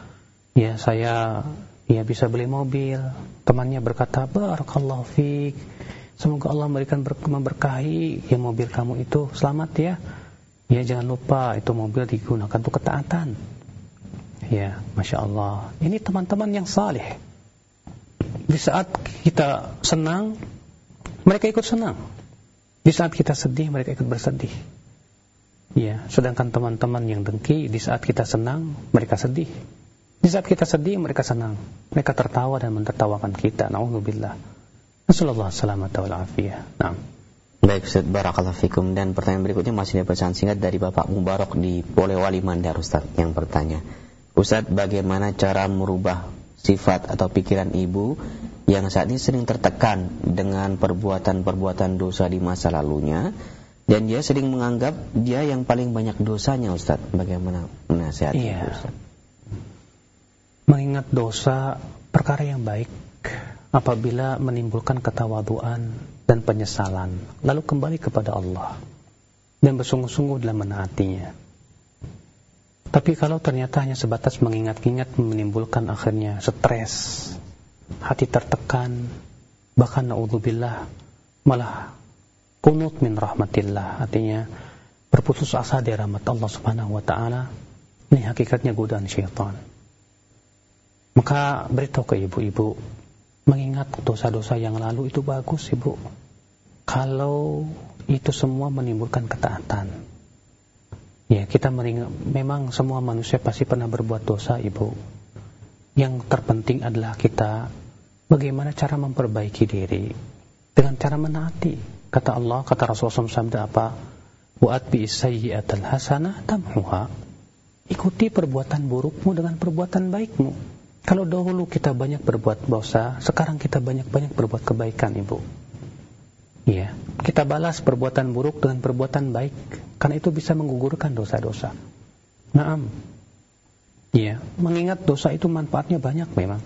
ya saya ya bisa beli mobil. Temannya berkata, Barakallahu fiq. Semoga Allah memberikan ber memberkahi ya mobil kamu itu. Selamat ya. Ya jangan lupa itu mobil digunakan untuk ketaatan. Ya, Masya Allah. Ini teman-teman yang saleh. Di saat kita senang, mereka ikut senang. Di saat kita sedih, mereka ikut bersedih. Ya, sedangkan teman-teman yang dengki, di saat kita senang, mereka sedih. Di saat kita sedih, mereka senang. Mereka tertawa dan mentertawakan kita. Na'udzubillah. Rasulullah salamat wa afiyah. Nah. Baik Ustaz Barakallahu Fikum Dan pertanyaan berikutnya masih ada pesan singkat dari Bapak Mubarok di Polewali Mandar Ustaz Yang bertanya Ustaz bagaimana cara merubah sifat atau pikiran ibu yang saat ini sering tertekan dengan perbuatan-perbuatan dosa di masa lalunya dan dia sering menganggap dia yang paling banyak dosanya Ustaz. Bagaimana menasihati iya. Ustaz? Mengingat dosa perkara yang baik apabila menimbulkan ketawaduan dan penyesalan lalu kembali kepada Allah dan bersungguh-sungguh dalam menaatinya. Tapi kalau ternyata hanya sebatas mengingat-ingat menimbulkan akhirnya stres, hati tertekan, bahkan naudzubillah malah kunut min rahmatillah, artinya berputus asa dari rahmat Allah Subhanahu wa taala. Ini hakikatnya godaan syaitan. Maka beritahu ke ibu-ibu, mengingat dosa-dosa yang lalu itu bagus, Ibu. Kalau itu semua menimbulkan ketaatan. Ya, kita meringat, memang semua manusia pasti pernah berbuat dosa, Ibu yang terpenting adalah kita bagaimana cara memperbaiki diri dengan cara menaati. Kata Allah, kata Rasulullah SAW apa? Wa'at bi sayyi'atal hasanah tamhuha. Ikuti perbuatan burukmu dengan perbuatan baikmu. Kalau dahulu kita banyak berbuat dosa, sekarang kita banyak-banyak berbuat kebaikan, Ibu. Iya, kita balas perbuatan buruk dengan perbuatan baik, karena itu bisa menggugurkan dosa-dosa. Naam, Ya, mengingat dosa itu manfaatnya banyak memang.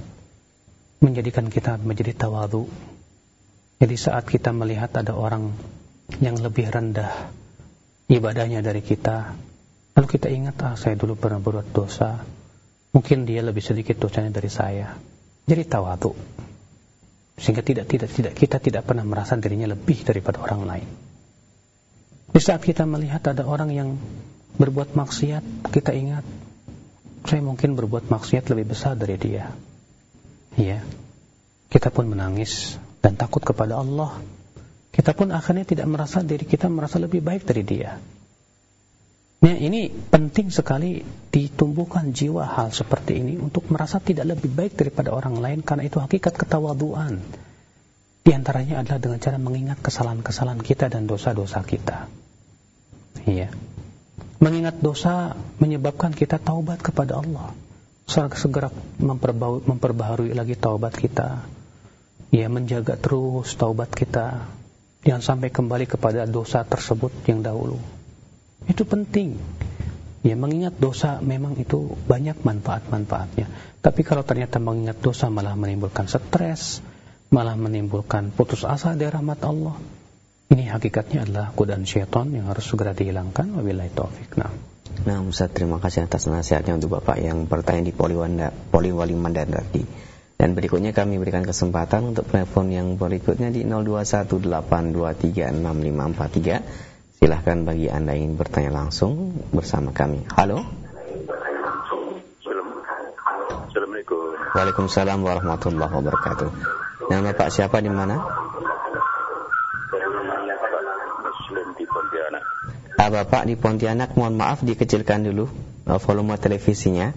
Menjadikan kita menjadi tawadu. Jadi saat kita melihat ada orang yang lebih rendah ibadahnya dari kita, lalu kita ingat, ah saya dulu pernah berbuat dosa, mungkin dia lebih sedikit dosanya dari saya. Jadi tawadu. Sehingga tidak tidak tidak kita tidak pernah merasa dirinya lebih daripada orang lain. Di saat kita melihat ada orang yang berbuat maksiat, kita ingat saya mungkin berbuat maksiat lebih besar dari dia. Ya. Kita pun menangis dan takut kepada Allah. Kita pun akhirnya tidak merasa diri kita merasa lebih baik dari dia. Nah, ini penting sekali ditumbuhkan jiwa hal seperti ini untuk merasa tidak lebih baik daripada orang lain karena itu hakikat ketawaduan. Di antaranya adalah dengan cara mengingat kesalahan-kesalahan kita dan dosa-dosa kita. Iya. Mengingat dosa menyebabkan kita taubat kepada Allah. Segera memperbaharui lagi taubat kita. Ya, menjaga terus taubat kita. Jangan sampai kembali kepada dosa tersebut yang dahulu. Itu penting. Ya, mengingat dosa memang itu banyak manfaat-manfaatnya. Tapi kalau ternyata mengingat dosa malah menimbulkan stres, malah menimbulkan putus asa dari rahmat Allah, ini hakikatnya adalah godaan syaitan yang harus segera dihilangkan. Wabillahi taufik. Nah. Nah, Ustaz, terima kasih atas nasihatnya untuk Bapak yang bertanya di Poliwanda, Poliwali Mandandati. Dan berikutnya kami berikan kesempatan untuk telepon yang berikutnya di 0218236543. Silahkan bagi Anda yang ingin bertanya langsung bersama kami. Halo. Assalamualaikum. Waalaikumsalam warahmatullahi wabarakatuh. Nama Pak siapa di mana? Ah, Bapak di Pontianak, mohon maaf dikecilkan dulu uh, volume televisinya.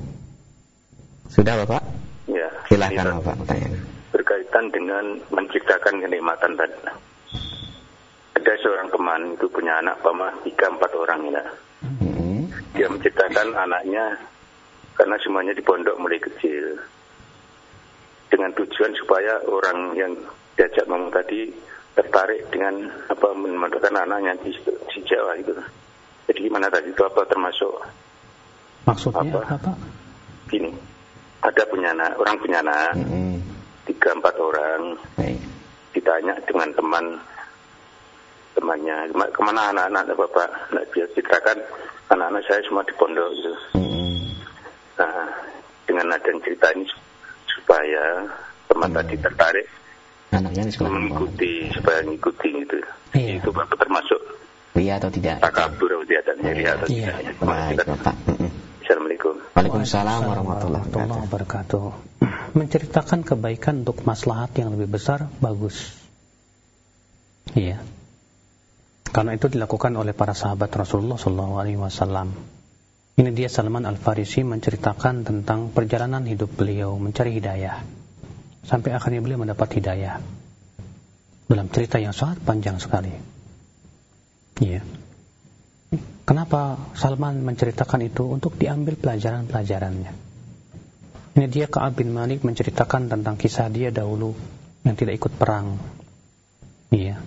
Sudah Bapak? Ya. Silahkan Bapak pertanyaan. Berkaitan dengan menciptakan kenikmatan tadi. Ada seorang teman itu punya anak pama tiga empat orang ya. Hmm. Dia menciptakan anaknya karena semuanya di pondok mulai kecil. Dengan tujuan supaya orang yang diajak ngomong tadi tertarik dengan apa memanfaatkan anaknya di, di Jawa itu. Jadi gimana tadi itu apa termasuk Maksudnya Apa? apa, gini? Ada punya anak, orang punya anak Hmm. tiga empat orang Baik. ditanya dengan teman temannya "Kema- ke mana anak-anak bapak nah, dia ceritakan anak-anak saya semua di pondok gitu Hmm. nah dengan ada cerita ini supaya teman Hmm. tadi tertarik Anaknya di sekolah mengikuti supaya mengikuti gitu Iya. itu bapak termasuk Iya atau tidak? takabur atau tidak dan iri atau Iya. tidak Baik Bapak. Assalamualaikum Waalaikumsalam warahmatullahi wabarakatuh. wabarakatuh. Menceritakan kebaikan untuk maslahat yang lebih besar bagus. Iya. Karena itu dilakukan oleh para sahabat Rasulullah SAW. Ini dia Salman Al Farisi menceritakan tentang perjalanan hidup beliau mencari hidayah. Sampai akhirnya beliau mendapat hidayah. Dalam cerita yang sangat panjang sekali. Iya. Kenapa Salman menceritakan itu untuk diambil pelajaran-pelajarannya? Ini dia Ka'ab bin Malik menceritakan tentang kisah dia dahulu yang tidak ikut perang. Iya.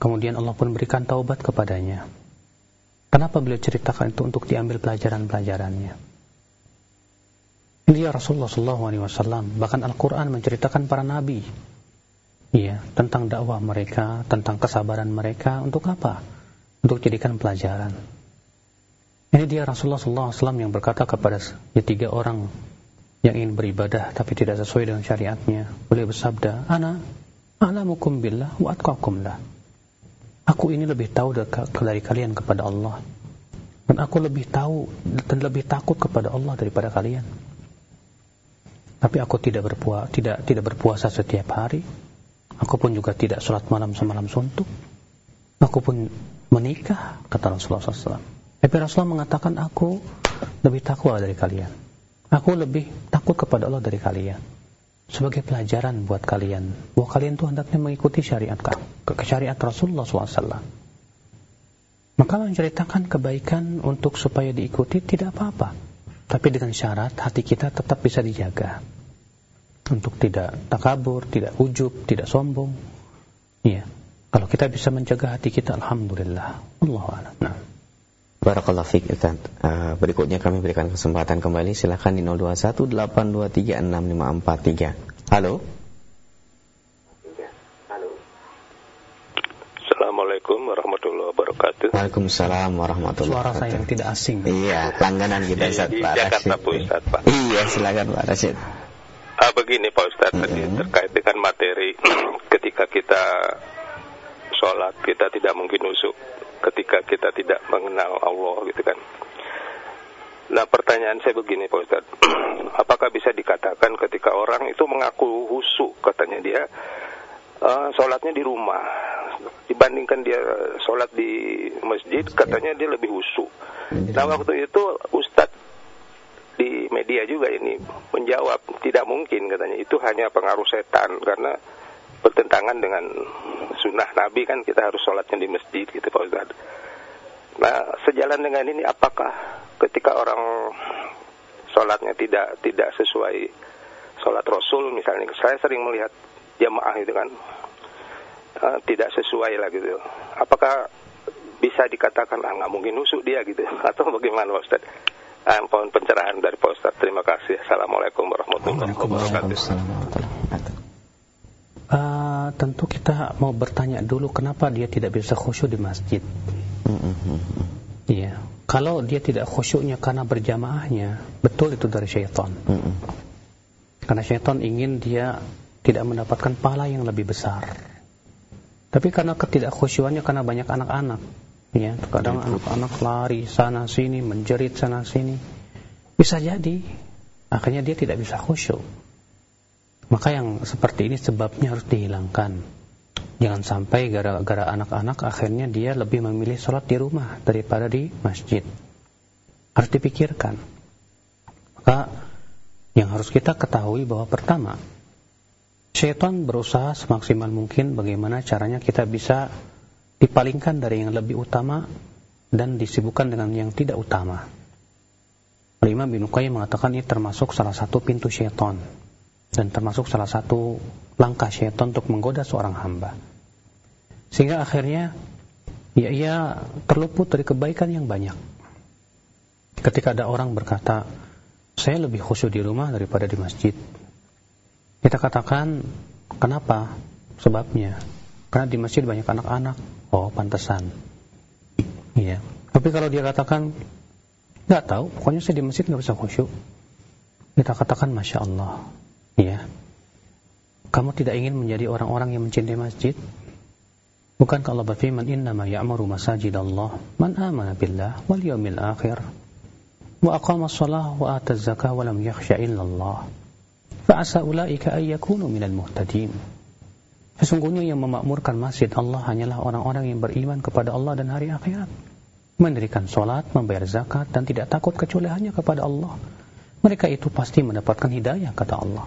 Kemudian Allah pun berikan taubat kepadanya. Kenapa beliau ceritakan itu untuk diambil pelajaran-pelajarannya? Dia Rasulullah SAW, bahkan Al-Quran menceritakan para nabi. Iya, tentang dakwah mereka, tentang kesabaran mereka, untuk apa? Untuk jadikan pelajaran. Ini dia Rasulullah SAW yang berkata kepada ya, tiga orang yang ingin beribadah tapi tidak sesuai dengan syariatnya. Beliau bersabda, Ana, a'lamukum billah wa atqakum lah. Aku ini lebih tahu dari kalian kepada Allah. Dan aku lebih tahu dan lebih takut kepada Allah daripada kalian. Tapi aku tidak berpuasa, tidak tidak berpuasa setiap hari. Aku pun juga tidak sholat malam semalam suntuk. Aku pun menikah, kata Rasulullah SAW. Tapi Rasulullah mengatakan aku lebih takwa dari kalian. Aku lebih takut kepada Allah dari kalian. Sebagai pelajaran buat kalian. Bahwa kalian tuh hendaknya mengikuti syariat ke, syariat Rasulullah SAW. Maka menceritakan kebaikan untuk supaya diikuti tidak apa-apa. Tapi dengan syarat hati kita tetap bisa dijaga. Untuk tidak takabur, tidak ujub, tidak sombong. Iya. Kalau kita bisa menjaga hati kita, Alhamdulillah. Allah Nah. Barakallahu fiik. Uh, berikutnya kami berikan kesempatan kembali silakan di 0218236543. Halo. Assalamualaikum warahmatullahi wabarakatuh Waalaikumsalam warahmatullahi Suara saya yang wabarakatuh. tidak asing. Iya, langganan kita Di- Ustaz di Pak Jakarta, Rashid. Pusat, Pak. Iya, silakan Pak Rashid. Ah, begini Pak Ustadz, tadi Mm-mm. terkait dengan materi ketika kita sholat kita tidak mungkin usuk ketika kita tidak mengenal Allah gitu kan. Nah pertanyaan saya begini Pak Ustadz, apakah bisa dikatakan ketika orang itu mengaku husuk katanya dia eh, sholatnya di rumah dibandingkan dia sholat di masjid katanya dia lebih husuk. Nah waktu itu Ustadz di media juga ini menjawab tidak mungkin katanya itu hanya pengaruh setan karena bertentangan dengan sunnah Nabi kan kita harus sholatnya di masjid gitu Pak Ustadz. Nah sejalan dengan ini apakah ketika orang sholatnya tidak tidak sesuai sholat Rasul misalnya saya sering melihat jamaah itu kan eh, tidak sesuai lah gitu. Apakah bisa dikatakan ah nggak mungkin nusuk dia gitu atau bagaimana Pak Ustadz? Ah, mohon pencerahan dari Pak Ustadz. Terima kasih. Assalamualaikum warahmatullahi wabarakatuh. Waalaikumsalam warahmatullahi wabarakatuh. Eh, tentu kita mau bertanya dulu kenapa dia tidak bisa khusyuk di masjid. Iya. Kalau dia tidak khusyuknya karena berjamaahnya, betul itu dari syaitan. Mm-mm. Karena syaitan ingin dia tidak mendapatkan pahala yang lebih besar. Tapi karena ketidakkhusyuannya karena banyak anak-anak, ya, kadang anak-anak lari sana sini, menjerit sana sini. Bisa jadi akhirnya dia tidak bisa khusyuk. Maka yang seperti ini sebabnya harus dihilangkan. Jangan sampai gara-gara anak-anak akhirnya dia lebih memilih sholat di rumah daripada di masjid. Harus dipikirkan. Maka yang harus kita ketahui bahwa pertama, syaitan berusaha semaksimal mungkin bagaimana caranya kita bisa dipalingkan dari yang lebih utama dan disibukkan dengan yang tidak utama. Imam bin Qayyim mengatakan ini termasuk salah satu pintu syaitan dan termasuk salah satu langkah syaitan untuk menggoda seorang hamba. Sehingga akhirnya ya ia terluput dari kebaikan yang banyak. Ketika ada orang berkata, saya lebih khusyuk di rumah daripada di masjid. Kita katakan, kenapa? Sebabnya. Karena di masjid banyak anak-anak. Oh, pantesan. Iya. Tapi kalau dia katakan, nggak tahu, pokoknya saya di masjid nggak bisa khusyuk. Kita katakan, Masya Allah. Iya. Kamu tidak ingin menjadi orang-orang yang mencintai masjid? Bukan kalau berfirman innama ya'muru masajid Allah man amana billah wal yawmil akhir wa aqama shalah wa ata zakah wa lam yakhsha Allah fa asa ulaika ay yakunu minal muhtadin. Sesungguhnya yang memakmurkan masjid Allah hanyalah orang-orang yang beriman kepada Allah dan hari akhirat. Mendirikan solat, membayar zakat dan tidak takut kecuali hanya kepada Allah. Mereka itu pasti mendapatkan hidayah kata Allah.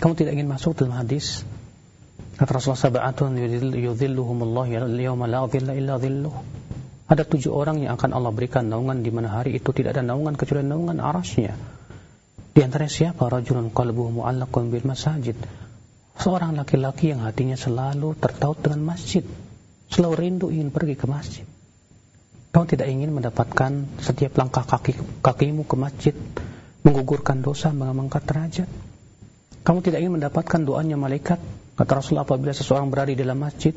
Kamu tidak ingin masuk dalam hadis? Kata Rasulullah sab'atun yudhilluhumullah yawma la dhilla illa dhilluh. Ada tujuh orang yang akan Allah berikan naungan di mana hari itu tidak ada naungan kecuali naungan arasnya. Di antara siapa? Rajulun qalbuhu mu'allaqun bil masajid. Seorang laki-laki yang hatinya selalu tertaut dengan masjid. Selalu rindu ingin pergi ke masjid. Kau tidak ingin mendapatkan setiap langkah kaki, kakimu ke masjid menggugurkan dosa, mengangkat derajat. Kamu tidak ingin mendapatkan doanya malaikat Kata Rasulullah apabila seseorang berada di dalam masjid,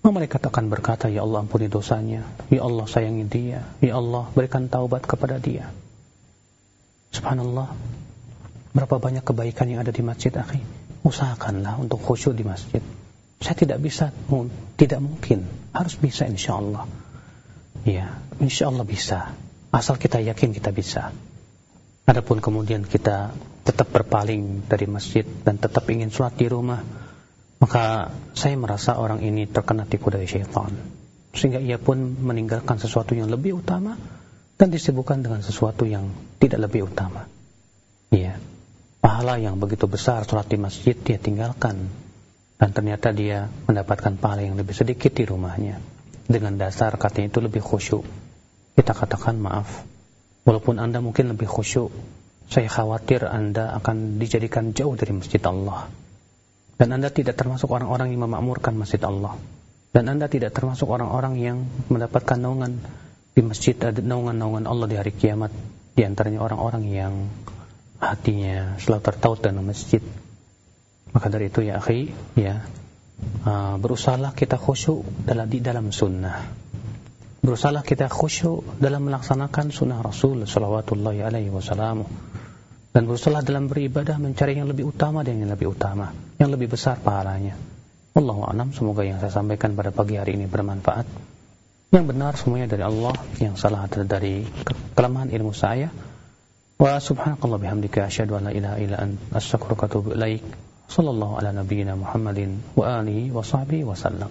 malaikat akan berkata, Ya Allah ampuni dosanya, Ya Allah sayangi dia, Ya Allah berikan taubat kepada dia. Subhanallah, berapa banyak kebaikan yang ada di masjid, akhi. Usahakanlah untuk khusyuk di masjid. Saya tidak bisa, tidak mungkin. Harus bisa insya Allah. Ya, insya Allah bisa. Asal kita yakin kita bisa. Adapun kemudian kita tetap berpaling dari masjid dan tetap ingin sholat di rumah, maka saya merasa orang ini terkena tipu dari syaitan. Sehingga ia pun meninggalkan sesuatu yang lebih utama dan disibukkan dengan sesuatu yang tidak lebih utama. Iya. Pahala yang begitu besar sholat di masjid dia tinggalkan. Dan ternyata dia mendapatkan pahala yang lebih sedikit di rumahnya. Dengan dasar katanya itu lebih khusyuk. Kita katakan maaf. Walaupun Anda mungkin lebih khusyuk, saya khawatir Anda akan dijadikan jauh dari masjid Allah dan Anda tidak termasuk orang-orang yang memakmurkan masjid Allah. Dan Anda tidak termasuk orang-orang yang mendapatkan naungan di masjid, ada naungan-naungan Allah di hari kiamat. Di antaranya orang-orang yang hatinya selalu tertaut dengan masjid. Maka dari itu ya akhi, ya, uh, berusahalah kita khusyuk dalam di dalam sunnah. Berusahalah kita khusyuk dalam melaksanakan sunnah Rasul sallallahu alaihi wasallam dan berusaha dalam beribadah mencari yang lebih utama dan yang lebih utama, yang lebih besar pahalanya. Allahu a'lam, semoga yang saya sampaikan pada pagi hari ini bermanfaat. Yang benar semuanya dari Allah, yang salah dari kelemahan ilmu saya. Wa subhanakallah bihamdika asyhadu an la ilaha illa anta astaghfiruka wa atubu ilaik. Sallallahu ala nabiyyina Muhammadin wa alihi wa sahbihi wasallam.